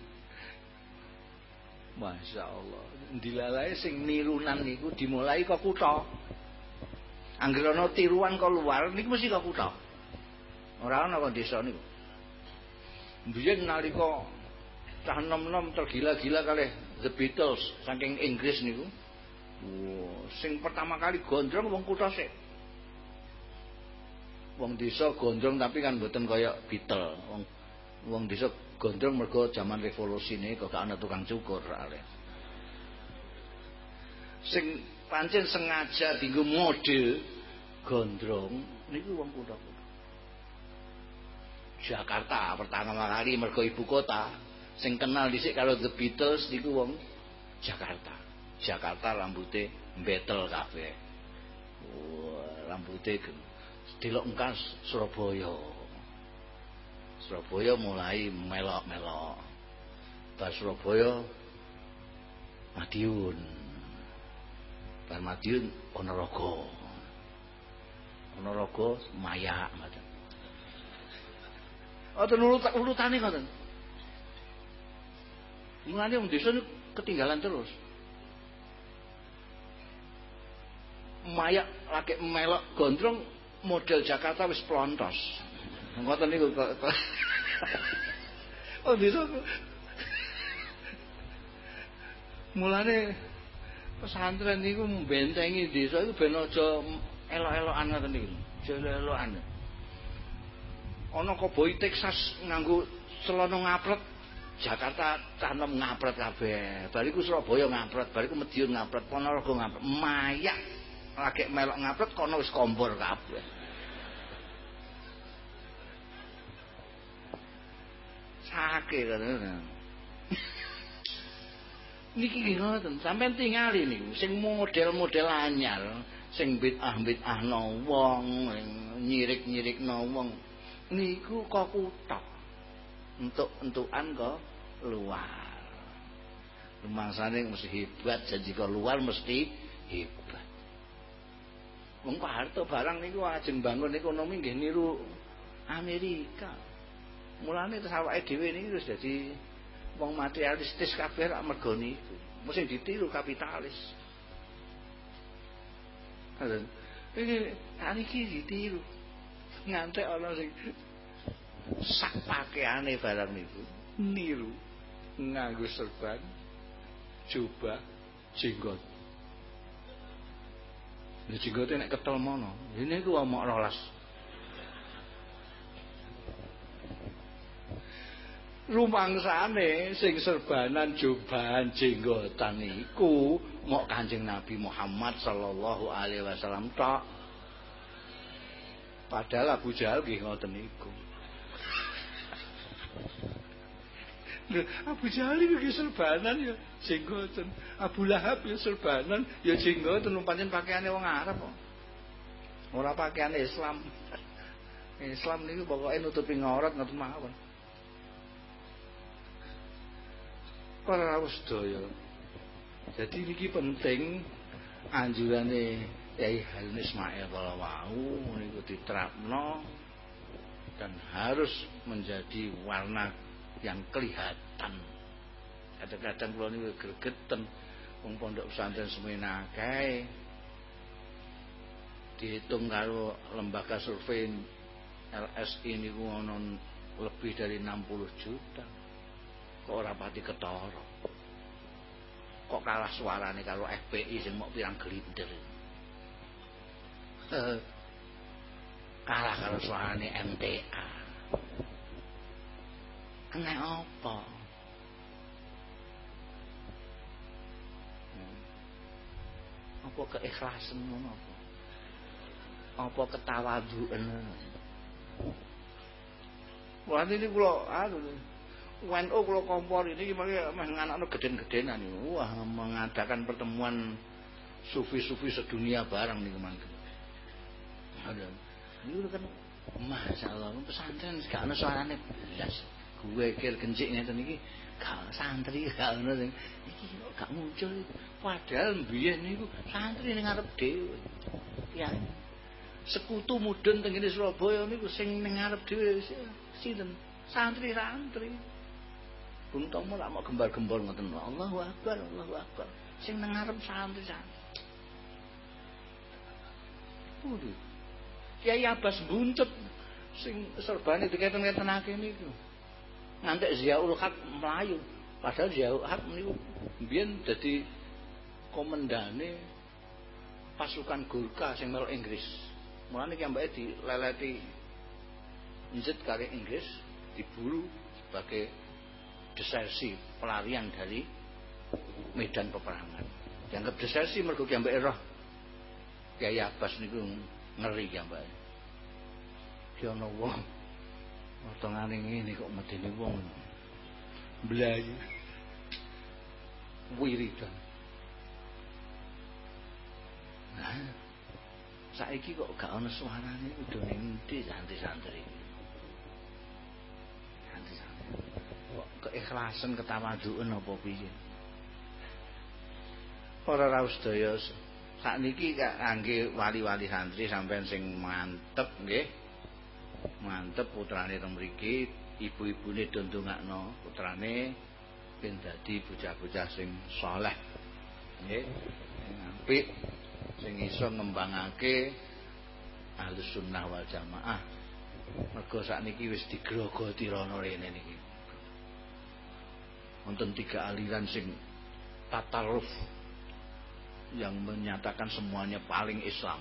Masya Allah. Dilalae sing nirunan niku dimulai kok kutha. Angger ana tiruan kok luar niku mesti kok kutha. Ora ana kok desa niku. Biyen nalika cah nom-nom tergila-gila kalih The Beatles saking Inggris niku. Wow, sing pertama kali gondrong wong kutha sik. wong desa gondrong tapi kan mboten kaya Beatle. Wong wong desa gondrong mergo zaman revolusi ini kok gak ana tukang cukur ale. Sing pancen sengaja dienggo mode gondrong niku wong kutha-kutha. Jakarta pertama kali mergo ibu kota sing kenal dhisik kalau The Beatles niku wong Jakarta. Jakarta rambutnya betel kabeh. Wah, rambutnya delok engkas Surabaya. Surabaya mulai melok-melok. Bar Surabaya Madiun. Bar Madiun Ponorogo. Ponorogo Mayak ngoten. Oten urutane ngoten. Mulane wong desa ketinggalan terus. Mayak lagi melok gondrong model Jakarta wis plontos. Ngoten niku kok. Oh bisa. Mulane pesantren niku mbentengi desa iku ben aja elok-elokan ngoten niku. Jelo-elokan. Ana koboi Texas nganggo celana ngapret Jakarta canem ngapret kabeh. Bariku Surabaya ngapret, bariku Madiun ngapret, Ponorogo ngapret, Mayak lagi melok ngapret kono wis kompor kabeh. Sake katanya. Niki nggih ngoten, sampean tingali niku sing model-model anyar, sing bid'ah-bid'ahno wong, nyirik-nyirikno wong. Niku kok kutok. Untuk-entukan kok luar. Rumangsane mesti hebat, janji kok luar mesti hebat. Wong Pak Harto barang niku ajeng bangun ekonomi nggih niru Amerika. Mulane terus awake dhewe niki wis dadi wong materialistis kabeh rak mergo niku. Mesti ditiru kapitalis. Iki iki ditiru. Ngantek ana sing sak pakaiane barang niku niru nganggo serban coba jenggot. Nek jenggote nek ketel mono, ini ku omok rolas. rumangsane sing serbanan jubahan jenggotan iku mok Kanjeng Nabi Muhammad sallallahu alaihi wasallam tok padahal Abu Jahal nggih ngoten niku Abu Jahal iki serbanan ya jenggoten Abu Lahab ya serbanan ya jenggoten pancen pakaiane wong Arab kok. Ora pakaiane Islam. Islam niku pokoke nutupi ngaurat ngoten mawon. Para rawuh sedaya. Jadi niki penting anjurane Kyai Halil Ismail mau niku diterapno dan harus menjadi warna yang kelihatan. Kadang-kadang kula niku gregeten wong pondok pesantren semena akeh. Dihitung karo lembaga survei LSI niku ono lebih dari 60 juta. Kok ora pati ketara? Kok kalah suarane karo FPI sing mau pirang gelintir kalah karo suarane MTA kena apa? Apa keikhlasan ngono apa? Apa ketawaduan Wah ini kula anu WNU kalau kompor ini gimana menganakno geden-gedenan wah mengadakan pertemuan sufi-sufi sedunia barang nih ke mana ada ini kan Masya Allah pesantren gak ada suaranya. Belas gue kira kencik nih iki gak santri gak ada sing. Iki gak muncul padahal biyen niku santri ning ngarep dhewe. Ya. Sekutu mudun teng Surabaya niku sing ning ngarep dhewe sinten? Santri-santri Bung Tomo lak mau gembar-gembor ngoten. Allahu Akbar Allahu Akbar. Sing nang ngarep santri-santri Kiai Abbas buntut sing serbane diketen-ketenake niku ngantek Ziaul Haq melayu. Padahal Ziaul Haq niku biyen dadi komandane pasukan Gurkha sing melok Inggris. Mulane ki ambake dileleti njit kali Inggris diburu sebagai desersi pelarian dari medan peperangan. Dianggap desersi mergo ki ambek roh. Kiai Abbas niku ngeri ki ambek ki potongane ngene kok medeni wong. Blayu wiridan. Nah saiki kok gak ana suarane? Udah ndi santri-santri. Santri-santri. Keikhlasan ketawaduan apa piye? Para rawuh sedaya sakniki kangge wali-wali santri sampean sing mantep nggih mantep putrane teng mriki ibu-ibune do ndongakno putrane ben dadi bocah-bocah sing saleh. Nggih. Apik sing iso ngembangake Ahlus Sunnah wal Jamaah. Mergo sakniki wis digrogoti rono rene niki. Wonten tiga aliran sing tataruf yang menyatakan semuanya paling Islam.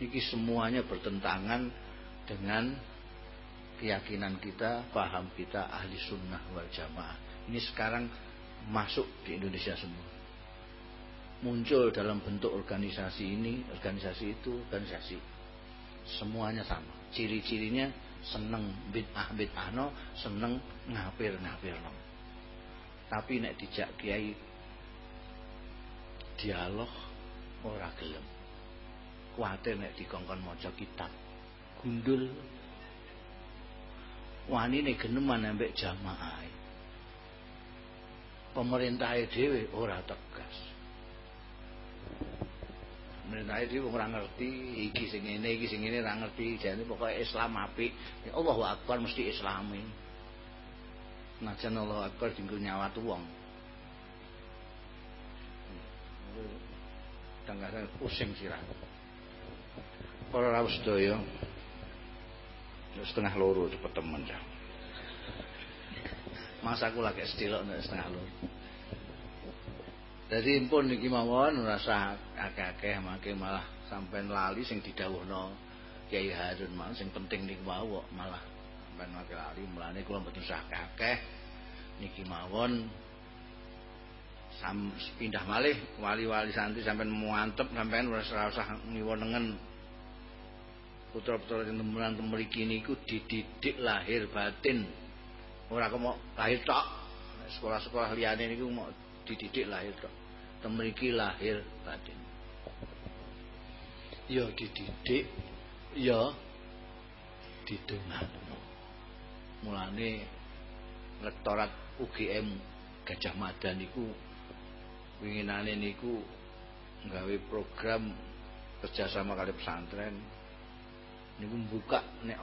Ini semuanya bertentangan dengan keyakinan kita, paham kita ahli sunnah wal jamaah. Ini sekarang masuk di Indonesia semua. Muncul dalam bentuk organisasi ini, organisasi itu, organisasi. Semuanya sama. Ciri-cirinya seneng bid'ah bid'ahno seneng ngapir ngapirno tapi nek dijak kiai dialog ora gelem kuatir nek dikongkon maca kitab. Gundul. Wani nek geneman ambek jamaah. Pemerintah dhewe ora tegas. Menenai dia ora ngerti iki sing ngene iki sing ngene ora ngerti. Jane pokoke Islam apik. Ya Allahu Akbar mesti islami. Najan Allahu Akbar dinggo nyawat wong. Kadang pusing sirah para rawuh sedaya setengah loro cepet temen ya masa aku lagi sedilok setengah loro. Jadi pun niki mawon rasa akeh-akeh mangke malah sampean lali sing didhawuhno Kiai Harun malah sing penting niku mau malah sampean wakil ali mulane kula mboten usah kakeh niki mawon sam pindah malih wali-wali santri sampean muantep sampean ora usah ngiwonengen putra-putra temenan mriki niku dididik lahir batin. Ora kok lahir tok. Sekolah-sekolah liyane niku mau dididik lahir tok. Temriki lahir batin. Ya dididik ya didongakno mulane rektorat UGM Gajah Mada niku winginane niku nggawe program kerjasama kali pesantren niku buka nek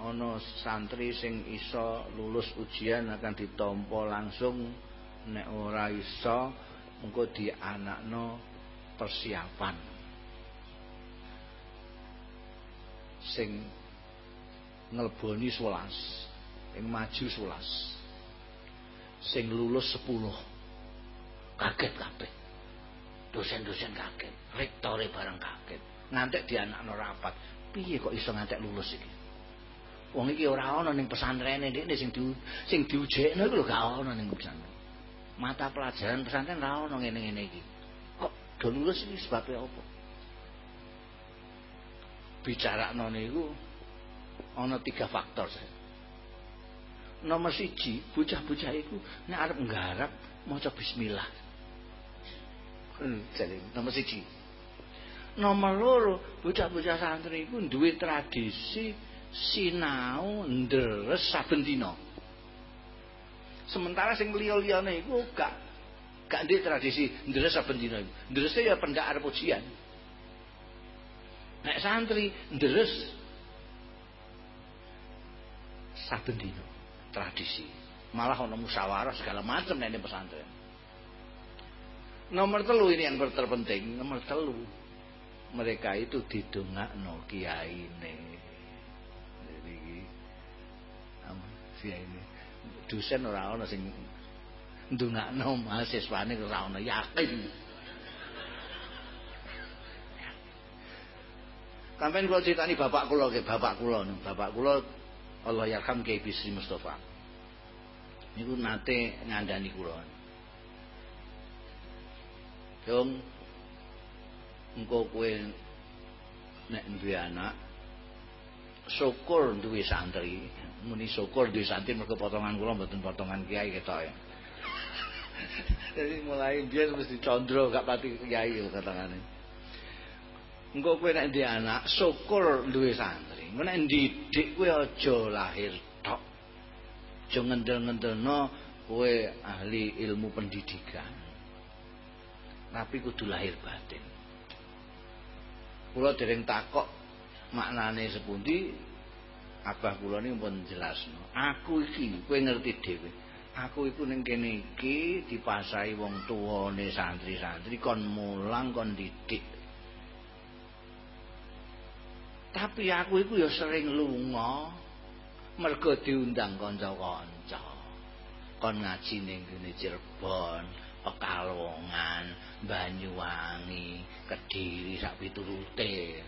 santri sing iso lulus ujian akan ditampa langsung nek ora iso mengko dianakno persiapan. Sing ngelboni 11 ing maju 11 sing lulus 10 kaget kabeh. Dosen-dosen kaget rektore bareng kaget. Ngantek dianakno rapat piye kok iso ngantek lulus iki? Wong iki ora ana ning pesantrene ndekne sing di sing diujekno iku lho gak ana ning pesantren. Mata pelajaran pesantren ora ana ngene-ngene iki. Kok do lulus iki sebabnya apa? Bicara niku ana tiga faktor saya nomor siji bocah-bocah iku nek arep nggarap maca bismillah. Hmm, jadi nomor siji nomor loro bocah-bocah santri iku duwe tradisi sinau ndres saben dina. Sementara sing liya-liyane iku gak gak ndek tradisi ndres saben dina iku. Ya pendak arep ujian. Nek santri ndres saben dina tradisi. Malah ana musyawarah segala macam nek pesantren. Nomor telu ini yang terpenting nomor telu mereka itu didongakno kiyaine. Jadi kiai ini dosen ora ana sing ndongakno mahasiswane ora ana yakin. Sampai kalau ceritani bapak kula ke bapak kula. Bapak kula Allah yarham Kiai Bisri Mustafa. Niku nate ngandani kula. Dong engko kowe nek duwe anak syukur duwe santri. Muni syukur duwe santri mergo potongan kula mboten potongan kiai ketok ya. Jadi mulai biar mesti condro gak pati kiai lho katane engko kowe nek duwe anak syukur duwe santri. Engko nek ndidik kowe aja lahir tok. Aja ngendel-ngendelno kowe ahli ilmu pendidikan. Tapi kudu lahir batin kula dereng takok maknane sepundi abah kula niku pun jelasno. Aku iki kowe ngerti dhewe. Aku iku ning kene iki dipasahi wong tuwane santri-santri kon mulang kon didik. Tapi aku iku ya sering lunga mergo diundang kanca-kanca. Kon ngaji ning Cirebon Pekalongan, Banyuwangi, Kediri sak piturute.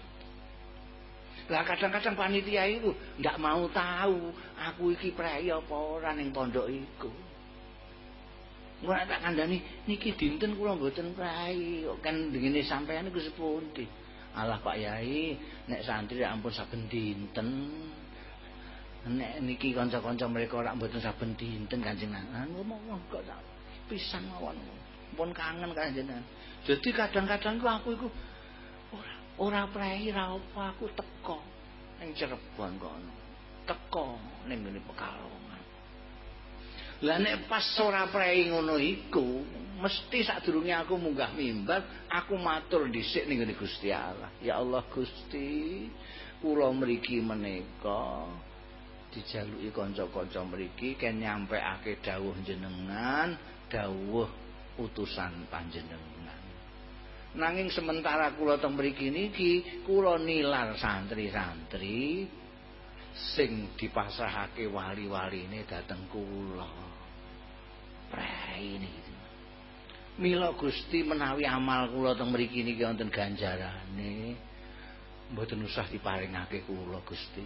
Lah kadang-kadang panitia itu ndak mau tahu aku iki prei apa ora ning pondok iku. Ora tak kandhani niki dinten kula mboten prei kok kan dengene sampean iku sepundi. Allah Pak Yai nek santri ampun saben dinten. Nek niki kanca-kanca mereka ora mboten saben dinten Kanjeng Nabi. Ngomong kok pisan mawon. Pun kangen kan jenengan. Jadi kadang-kadang aku iku ora ora prei ra apa aku teko ning Cirebon kono. Teko ning ngene Pekalongan. Lah nek pas ora prei ngono iku mesti sadurunge aku munggah mimbar aku matur dhisik ning ngene Gusti Allah. Ya Allah Gusti kula mriki menika dijaluki kanca-kanca mriki ken nyampeake dawuh jenengan dawuh utusan panjenengan. Nanging sementara kula teng mriki niki kula nilar santri-santri sing dipasrahake wali-waline dateng kula. Prei niki. Mila Gusti menawi amal kula teng mriki niki wonten ganjarane mboten usah diparingake kula Gusti.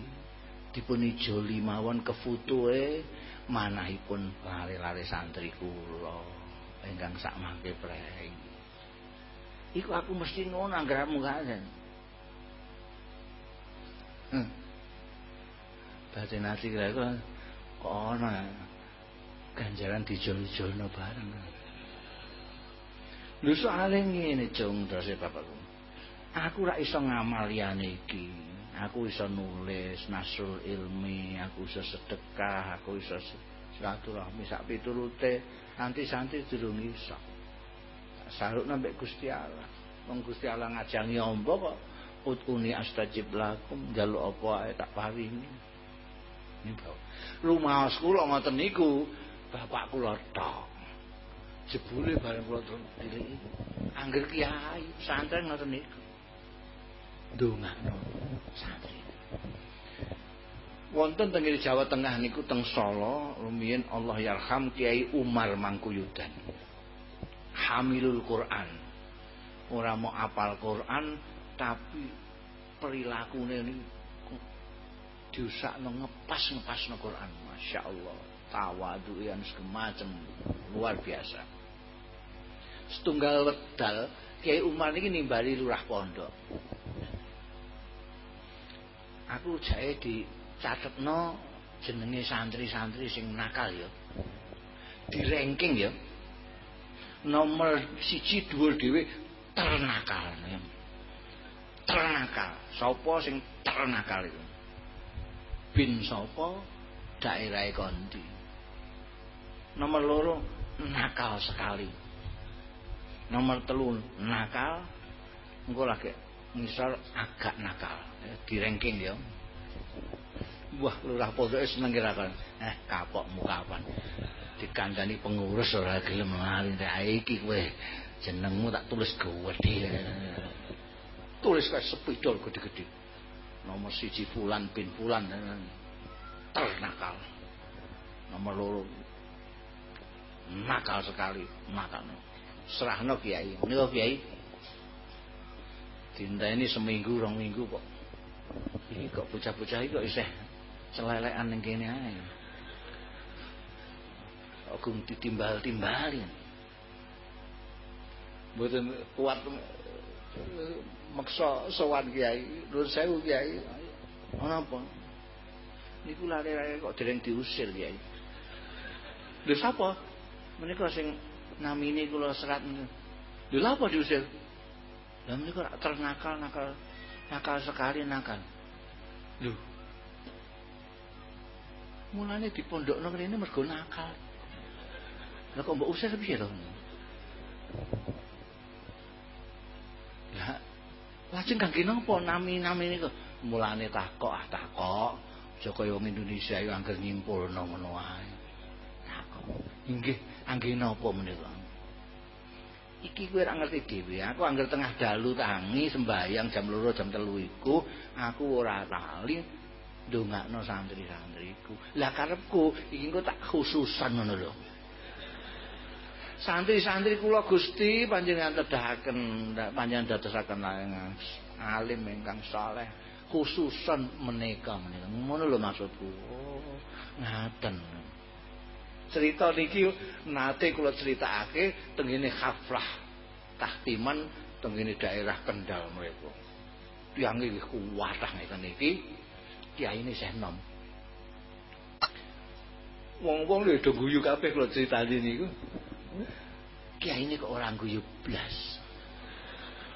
Dipun ijoli mawon kefutuhe manahipun lare-lare santri kula ingkang sak mangke prei iku aku mesti ngono anggaramu kan hmm. batin hati kira kok ono ganjaran dijol-jolno bareng lho soalé ngene cung terus bapakku. Aku ora iso ngamal liyane iki aku iso nulis nasrul ilmi aku iso sedekah aku iso silaturahmi sak piturute. Nanti santri durung iso. Saruk nambek Gusti Allah. Wong Gusti Allah ngajangi ombo kok utuni astajib lakum jaluk apa ae tak paringi. Rumah kula ngoten niku bapak kula tok. Jebule bareng kula terus angger kiai santri ngoten niku ndongakno santri. Wonten teng Jawa Tengah niku teng Solo rumiyin Allah yarham Kiai Umar Mangkuyudan. Hamilul Quran. Ora mau apal Quran tapi perilakune niku diusakno ngepas-ngepasno Quran. Masya Allah. Tawadu yang semacam luar biasa. Setunggal wedal Kiai Umar niki nimbali lurah pondok aku jae dicatetno jenenge santri-santri sing nakal ya. Di ranking ya. Nomor siji dhuwur dhewe ternakal ya. ternakal. Sapa sing ternakal itu? Bin sapa? Daerah kondi. Nomor loro nakal sekali. Nomor telu nakal. Engko lagi misal agak nakal. Di ranking ya wah lurah pondok seneng kira eh kapok mukapan. Dikandani pengurus ora gelem lali. Iki kowe jenengmu tak tulis gede tulis kayak sepidol gede-gede nomor siji fulan bin fulan. Ternakal nomor loro. Nakal sekali. Nakal. Serahno kiai. Niku kiai Dinta ini seminggu rong minggu kok. Ini kok bocah-bocah iki kok isih celelekan ning kene ae. Aku ditimbal-timbali. Mboten kuat maksa sowan kiai, nuwun sewu kiai. Ana apa? Niku lare-lare kok dereng diusir kiai. Lha sapa? Menika sing namine kula serat. Lha apa diusir? Lah menika ternakal nakal sekali nakal. Lho. Mulane di pondokno rene mergo nakal. Lah kok mbok usir piye to? Lah lajeng kangge napa nami-nami niku? Mulane takok ah takok. Aja kaya Indonesia yo angger nyimpulno ngono wae. Takok. Inggih, angge napa menika? Iki kowe ora ngerti dhewe aku anggar tengah dalu tangi sembayang jam loro jam telu iku aku ora lali ndongakno santri-santriku. Lah karepku iki engko tak khususan ngono lho. Santri-santri kula Gusti panjenengan tedahaken panjenengan dadosaken alim ingkang saleh khususan menika menika ngono lho maksudku. Oh ngaten cerita niki nate kula critakake tengene haflah tahtiman tengene daerah Kendal mereka tiyang iki kuwatah ngeten iki kiyaine Syekh Nom. Wong-wong lho do guyu kabeh kula critani niku. Kiyaine kok ora guyu blas.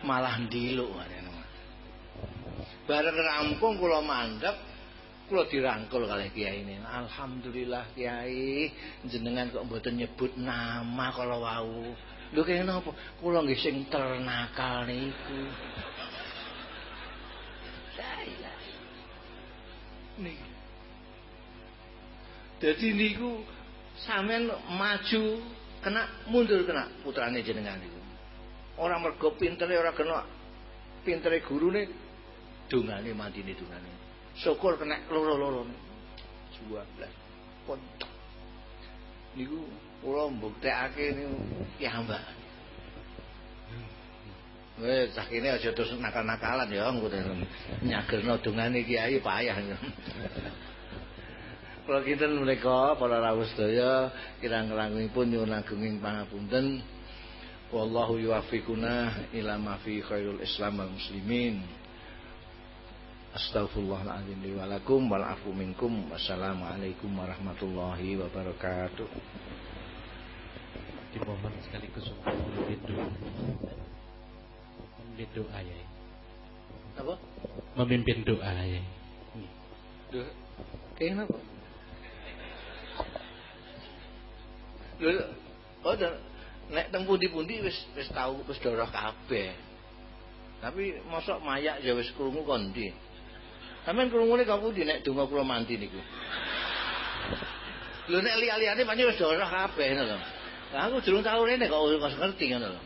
Malah ndiluk bareng rampung kula mandhap kula dirangkul kalih kiai ini. Alhamdulillah kiai. Jenengan kok mboten nyebut nama kalau wau. Lho kaya napa? Kula nggih sing ternakal niku. Nih. Jadi niku sampean maju kena mundur kena putrane jenengan niku. Orang mergo pintere ora kena pintere gurune dongane mandine dongane syukur kena loro-loro dua belas pun niku kula mbuktekake niku piyambak Wis cah kene aja terus nakal-nakalan ya ngono. Nyagerno dongane kiai payah. Kula kinten menika para rawuh sedaya kirang-kirangipun nyuwun agunging pangapunten. Wallahu yuwaffiquna ila fi khairul Islam wal muslimin. Astaghfirullahaladzim li walakum wal afu minkum. Wassalamualaikum warahmatullahi wabarakatuh. Dimohon sekaligus untuk memimpin doa. Memimpin doa ya. Apa? Memimpin doa ya. Duh. Kayak apa? Lho, oh nek teng pundi-pundi wis wis tau wis doroh kabeh. Tapi mosok mayak ya wis krungu kon ndi? Sampeyan krungune kok pundi nek donga kula mandi niku? Lho nek liya-liyane pancen wis doroh kabeh aku durung tau rene kok wis ngerti ngono lho.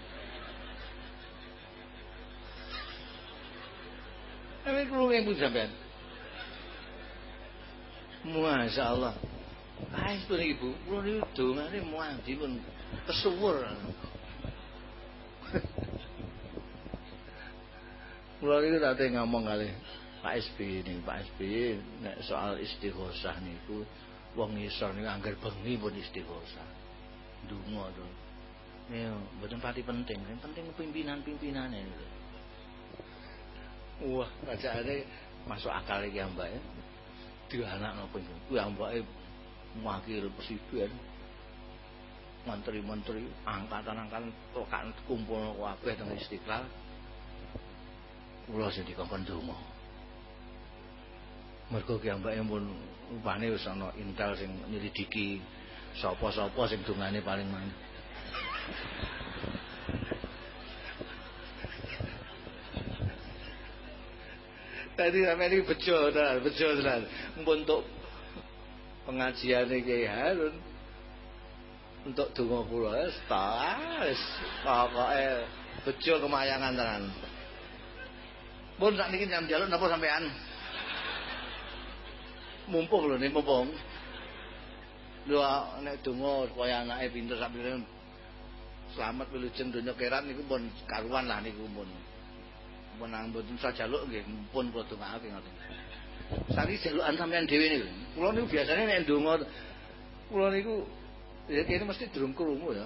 Sampeyan krungu yang pundi sampeyan? Masya Allah. Ibu, kula niku dongane mandi pun kesuwur. Kula niku nate ngomong kali Pak SBY ini, Pak SBY nek soal istighosah niku wong isor niku anggar bengi pun istighosah. Donga to. Ya, mboten pati penting, yang penting pimpinan-pimpinane niku. Wah, kajakane masuk akal iki mbak ya. Dua anak nopo iku. Kuwi ambake wakil presiden menteri-menteri angkatan-angkatan tokan kumpul kabeh teng Istiqlal kula sing dikongkon donga mergo ambake pun rupane wis ana intel sing nyelidiki sapa-sapa sing dongane paling mandi Tadi sampai ini bejo, bejo tenan. Untuk pengajian Kiai Harun untuk donga kula wis wis pokoke bejo kemayangan tenan. Pun sakniki jam jaluk napa sampean? Mumpung lho nih mumpung. Lho nek donga supaya anake pinter sampe selamat wilujeng donya keran niku pun karuan lah niku pun. Pun mboten sajaluk nggih pun kula dongaake ngoten. Sari jalukan sampean dhewe niku. Kula niku biasane nek ndonga kula niku ya kene mesti durung krungu ya.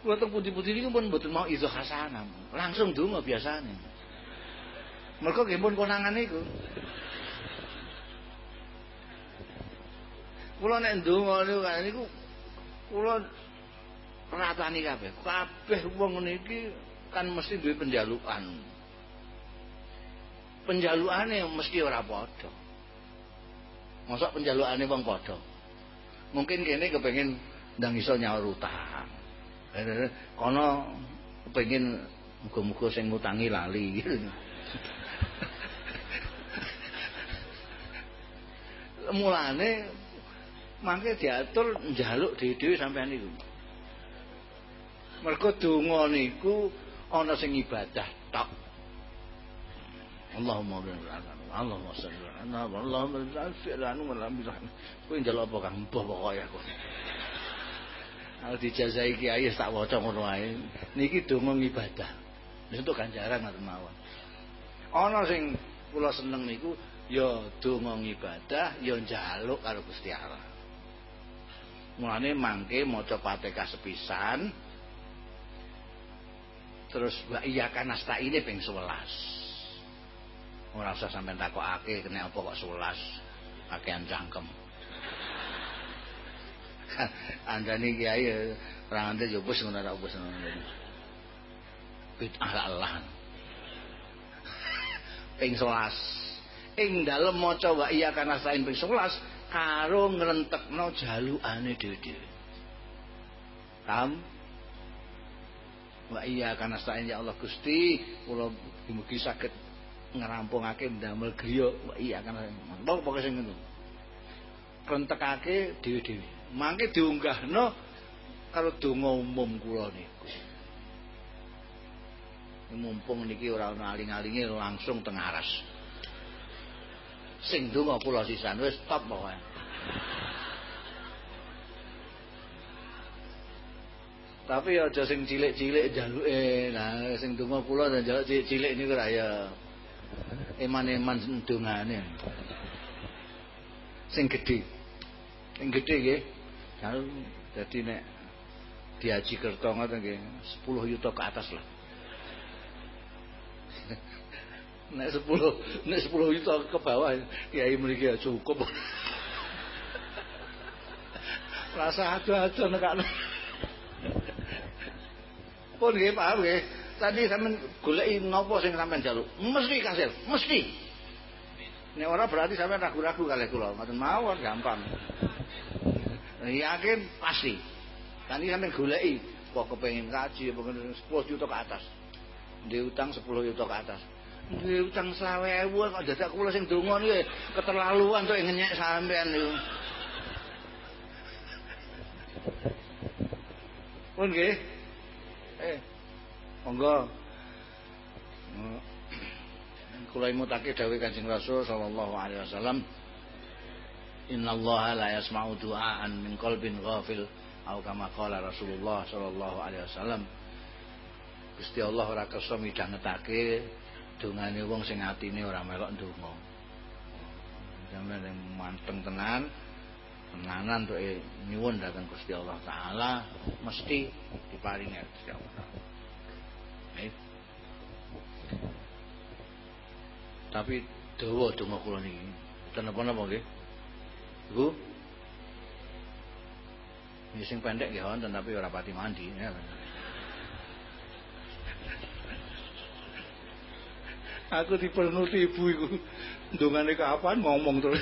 Kula teng pundi-pundi niku pun mboten mau izo hasanah. Langsung ndonga biasane. Mergo nggih pun konangan niku. Kula nek ndonga niku kan niku kula ratani kabeh. Kabeh wong niki kan mesti duwe penjalukan. penjalukane mesti ora padha. Mosok penjalukane wong padha. Mungkin kene kepengin ndang iso nyaur utang. Kono kepengin muga-muga sing ngutangi lali. Mulane mangke diatur njaluk dhewe-dhewe sampean niku. Mergo donga niku ana sing ibadah tok. Allahumma barik Allahumma salli ala Allahumma salli ala Muhammad kuwi njaluk apa Kang? Mbah pokoke aku. Kalau dijazai kiai tak waca ngono wae niki donga ibadah entuk ganjaran ngoten mawon. Ana sing kula seneng niku ya donga ibadah ya njaluk karo Gusti Allah mulane mangke maca Fatihah sepisan. Terus wa iya kanasta ini ping 11 ora usah sampean takokake kena apa kok 11 kakean cangkem. Andane kiai ora ante yo wis ngono ora wis ngono. Bid'ah Allah ping 11 ing dalem maca wa iya kana sain ping 11 karo ngrentekno jalukane dhewe-dhewe. Paham? Wa iya kana sain ya Allah Gusti kula mugi saged ngerampungake ndamel griya. Iya kan mbok pokoke sing ngono. Kentekake dhewe-dhewe. Mangke diunggahno karo donga umum kula niku. Mumpung niki ora ana aling-alinge langsung teng aras sing donga kula sisan wis stop pokoke Tapi aja sing cilik-cilik jaluke. Nah, sing donga kula dan jaluk cilik-cilik niku ra ya eman-eman dongane. Sing gedhe. Sing gedhe nggih. Dadi nek diaji kerta ngoten nggih 10 yuta ke atas lah. Nek 10 nek 10 juta ke bawah kiai mriki ya cukup. Rasa ado-ado nekakno. Pun nggih paham nggih. Tadi sampean goleki napa sing sampean jaluk? Mesti kasil, mesti. Nek ora berarti sampean ragu-ragu kalih kula. Mboten mawon gampang. Yakin pasti. Tadi sampean goleki kok kepengin kaji apa 10 juta ke atas. Dia utang 10 juta ke atas. Duwe utang 20.000 kok dadak kula sing donga niku keterlaluan tok ngenyek sampean niku. Pun. Eh. Monggo. Kula imutake dawuh Kanjeng Rasul sallallahu alaihi wasallam. Innallaha la yasma'u du'aan min qalbin ghafil atau kama qala Rasulullah sallallahu alaihi wasallam. Gusti Allah ora kersa midhangetake dongane wong sing atine ora melok ndonga. Sampeyan yang manteng tenan, tenanan untuk nyuwun datang Gusti Allah taala mesti diparingi Gusti Allah. Eh. Tapi dawa donga kula niki. Ten napa-napa nggih? Bu. Ini sing pendek nggih wonten tapi ora pati mandi ya. aku dipernuti ibu iku ndongane kapan ngomong terus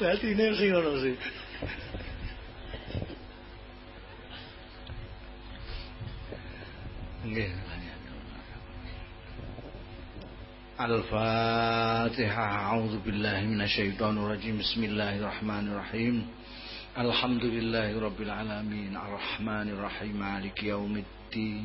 dadi ini sing ngono sih nggih الفاتحة أعوذ بالله من الشيطان الرجيم بسم الله الرحمن الرحيم الحمد لله رب العالمين الرحمن الرحيم مالك يوم الدين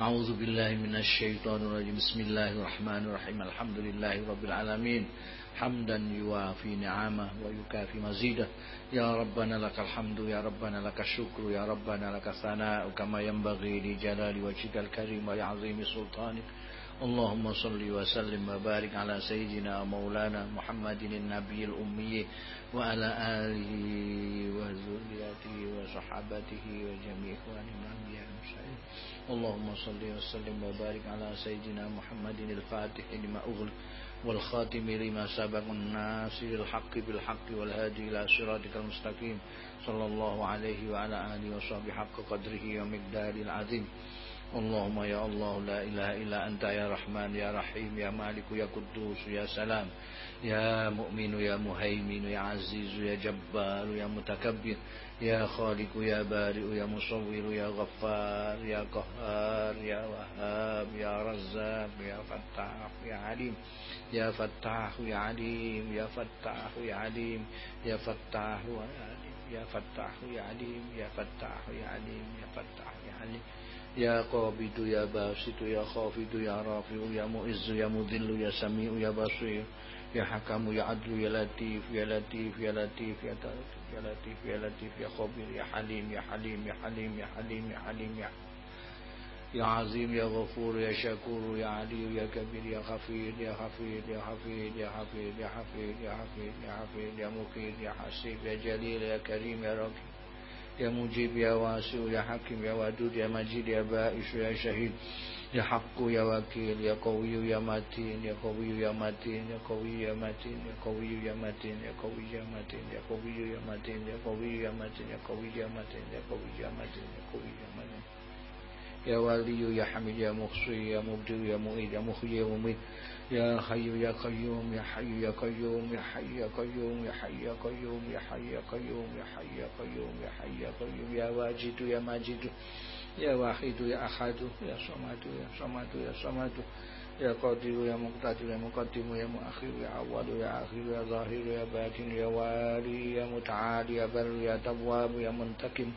أعوذ بالله من الشيطان الرجيم. بسم الله الرحمن الرحيم. الحمد لله رب العالمين. حمدا يوافي نعمه ويكافي مزيده. يا ربنا لك الحمد يا ربنا لك الشكر يا ربنا لك الثناء. كما ينبغي لجلال وجهك الكريم ولعظيم سلطانك. اللهم صل وسلم وبارك على سيدنا مولانا محمد النبي الأمي وعلى آله وذريته وصحابته وجميع إخوانه الأنبياء المرسلين اللهم صل وسلم وبارك على سيدنا محمد الفاتح لما أغلق والخاتم لما سبق الناصر الحق بالحق والهادي إلى صراطك المستقيم صلى الله عليه وعلى آله وصحبه حق قدره ومقداره العظيم اللهم يا الله لا إله إلا أنت يا رحمن يا رحيم يا مالك يا قدوس يا سلام يا مؤمن يا مهيمن يا عزيز يا جبار يا متكبر يا خالق يا بارئ يا مصور يا غفار يا قهار يا وهاب يا رزاق يا فتاح يا عليم يا فتاح يا عليم يا فتاح يا عليم يا فتاح يا عليم يا فتاح يا عليم يا فتاح يا عليم يا فتاح يا عليم يا قابض يا باسط يا خافض يا رافع يا مؤز يا مذل يا سميع يا بصير يا حكم يا عدل يا لطيف يا لطيف يا لطيف يا لطيف يا لطيف يا لطيف يا خبير يا حليم يا حليم يا حليم يا حليم يا حليم يا يا عظيم يا غفور يا شكور يا علي يا كبير يا خفير يا خفير يا حفيظ يا حفيظ يا حفيظ يا حفيظ يا حفيظ يا مكيد يا حسيب يا جليل يا كريم يا رقيب. يا مجيب يا واسع يا حكيم يا ودود يا مجيد يا بائس يا شهيد يا حق يا وكيل يا قوي يا متين يا قوي يا متين يا قوي يا متين يا قوي يا متين يا قوي يا متين يا قوي يا متين يا قوي يا متين يا قوي يا متين يا قوي يا متين يا قوي يا متين يا ولي يا حميد يا مخصي يا مبدي يا مؤيد يا مخي يا مميت يا حي يا قيوم يا حي يا قيوم يا حي يا قيوم يا حي يا قيوم يا حي يا قيوم يا حي يا قيوم يا حي يا قيوم يا واجد يا ماجد يا واحد يا أحد يا صمد يا صمد يا صمد يا قادر يا مقتدر يا مقدم يا مؤخر يا أول يا آخر يا ظاهر يا باطن يا والي يا متعال يا بر يا تواب يا منتقم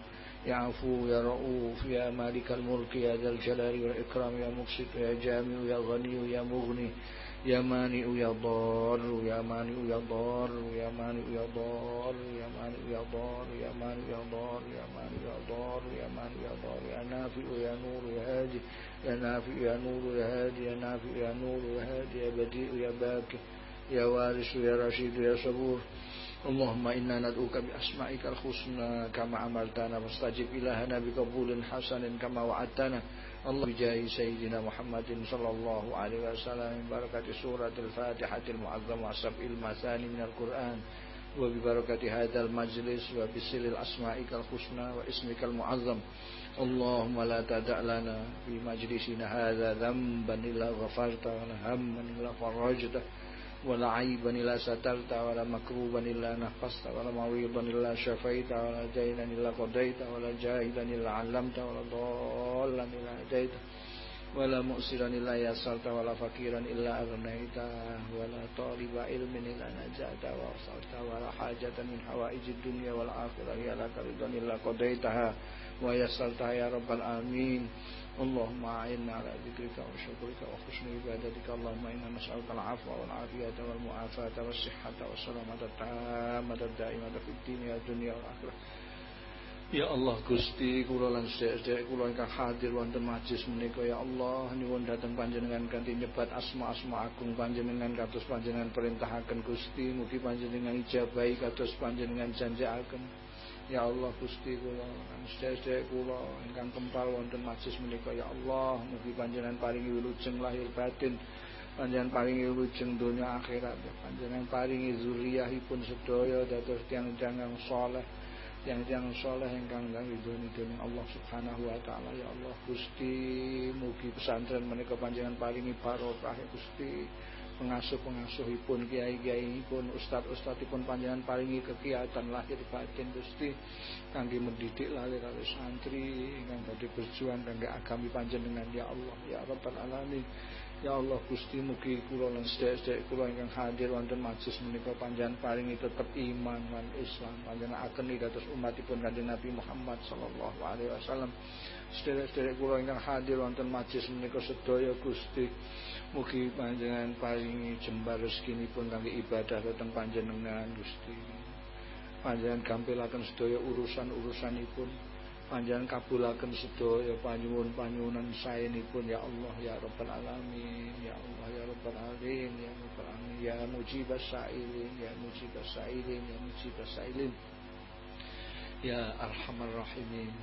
يا عفو يا رؤوف يا مالك الملك يا ذا الجلال والإكرام يا مقسط يا جامع يا غني يا مغني يا مانع يا ضار يا مانع يا ضار يا مانع يا ضار يا مانع يا ضار يا مانع يا ضار يا مانع يا ضار يا مانع يا ضار يا نافع يا نور يا هادي يا نافع يا نور يا هادي يا نافع يا نور يا هادي يا بديع يا باكي يا وارث يا رشيد يا صبور اللهم إنا ندعوك بأسمائك الحسنى كما عملتنا فاستجب إلهنا بقبول حسن كما وعدتنا الله بجاه سيدنا محمد صلى الله عليه وسلم من بركة سورة الفاتحة المعظمة وسبع المثاني من القرآن وببركة هذا المجلس وبسر الأسمائك الحسنى واسمك المعظم اللهم لا تدع لنا في مجلسنا هذا ذنبا إلا غفرته ولا هما إلا فرجته ولا عيبا إلا سترت ولا مكروبا إلا نفست ولا مريضا إلا شفيت ولا دينا إلا قضيت ولا جاهدا إلا علمت ولا ضالا إلا هديت ولا مؤسرا إلا يسرت ولا فقيرا إلا أغنيت ولا طالب علم إلا نجات وأرسلت ولا حاجة من حوائج الدنيا والآخرة هي لك رضا إلا قضيتها ويسرتها يا رب العالمين. اللهم أعنا على ذكرك وشكرك وحسن عبادتك اللهم إنا نسألك العفو والعافية والمعافاة والصحة والسلامة التامة الدائمة في الدين والدنيا والآخرة Ya Allah Gusti kula lan sedherek kula ingkang hadir wonten majlis menika ya Allah nyuwun dhateng panjenengan kanthi nyebat asma-asma agung panjenengan kados panjenengan perintahaken Gusti mugi panjenengan ijabahi kados panjenengan janjiaken Ya Allah Gusti kula sedherek kula ingkang kempal wonten majlis menika. Ya Allah mugi panjenengan paringi wilujeng lahir batin panjenengan paringi wilujeng donya akhirat panjenengan paringi zuriyahipun sedaya dados tiyang-tiyang saleh tiang-tiang soleh ingkang ridhoni dening Allah Subhanahu wa taala. Ya Allah Gusti mugi pesantren menika panjenengan paringi barokah ya Gusti pengasuh-pengasuhipun kiai-kiaipun ustad-ustadipun panjenengan paringi kegiatan lahir batin Gusti kangge mendidik lahir kali santri ingkang badhe berjuang kangge agami panjenengan ya Allah ya rabbal alamin. Ya Allah Gusti mugi kula lan sedherek-sedherek kula ingkang hadir wonten majelis menika panjenengan paringi tetep iman lan Islam. Panjenengan akeni dados umatipun Kanjeng Nabi Muhammad sallallahu alaihi wasallam. Sedherek-sedherek kula ingkang hadir wonten majelis menika sedaya Gusti Mugi panjenengan paringi jembar rezekinipun kangge ibadah dhateng panjenengan Gusti. Panjenengan gampilaken sedaya urusan-urusanipun. Panjenengan kabulaken sedaya panyuwun-panyuwunan saenipun ya Allah ya Rabbal alamin ya Allah ya Rabbal alamin ya Rabbal alamin ya mujibas sailin ya mujibas sailin ya mujibas sailin ya arhamar rahimin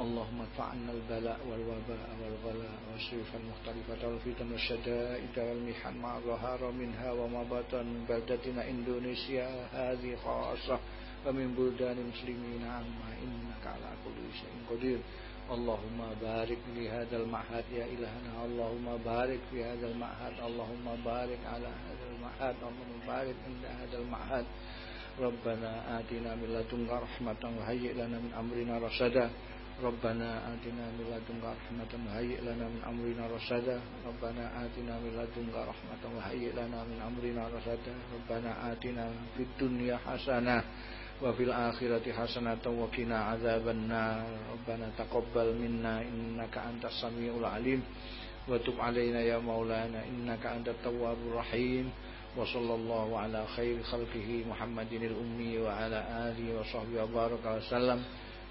اللهم ادفع عنا البلاء والوباء والغلاء والسيوف المختلفة والفتن والشدائد والمحن ما ظهر منها وما بطن بلدتنا إندونيسيا. هذه خاصة ومن بلدان المسلمين عما إنك على كل شيء قدير. اللهم بارك لهذا المعهد يا إلهنا. اللهم بارك في هذا المعهد. اللهم بارك على هذا المعهد. اللهم بارك عند هذا المعهد. ربنا آتنا من لدنك رحمة وهيئ لنا من أمرنا رشدا. ربنا آتنا من لدنك رحمة وهيئ لنا من أمرنا رشدا ربنا آتنا من لدنك رحمة وهيئ لنا من أمرنا رشدا ربنا آتنا في الدنيا حسنة وفي الآخرة حسنة وقنا عذاب النار ربنا تقبل منا إنك أنت السميع العليم وتب علينا يا مولانا إنك أنت التواب الرحيم وصلى الله على خير خلقه محمد الأمي وعلى آله وصحبه وبارك وسلم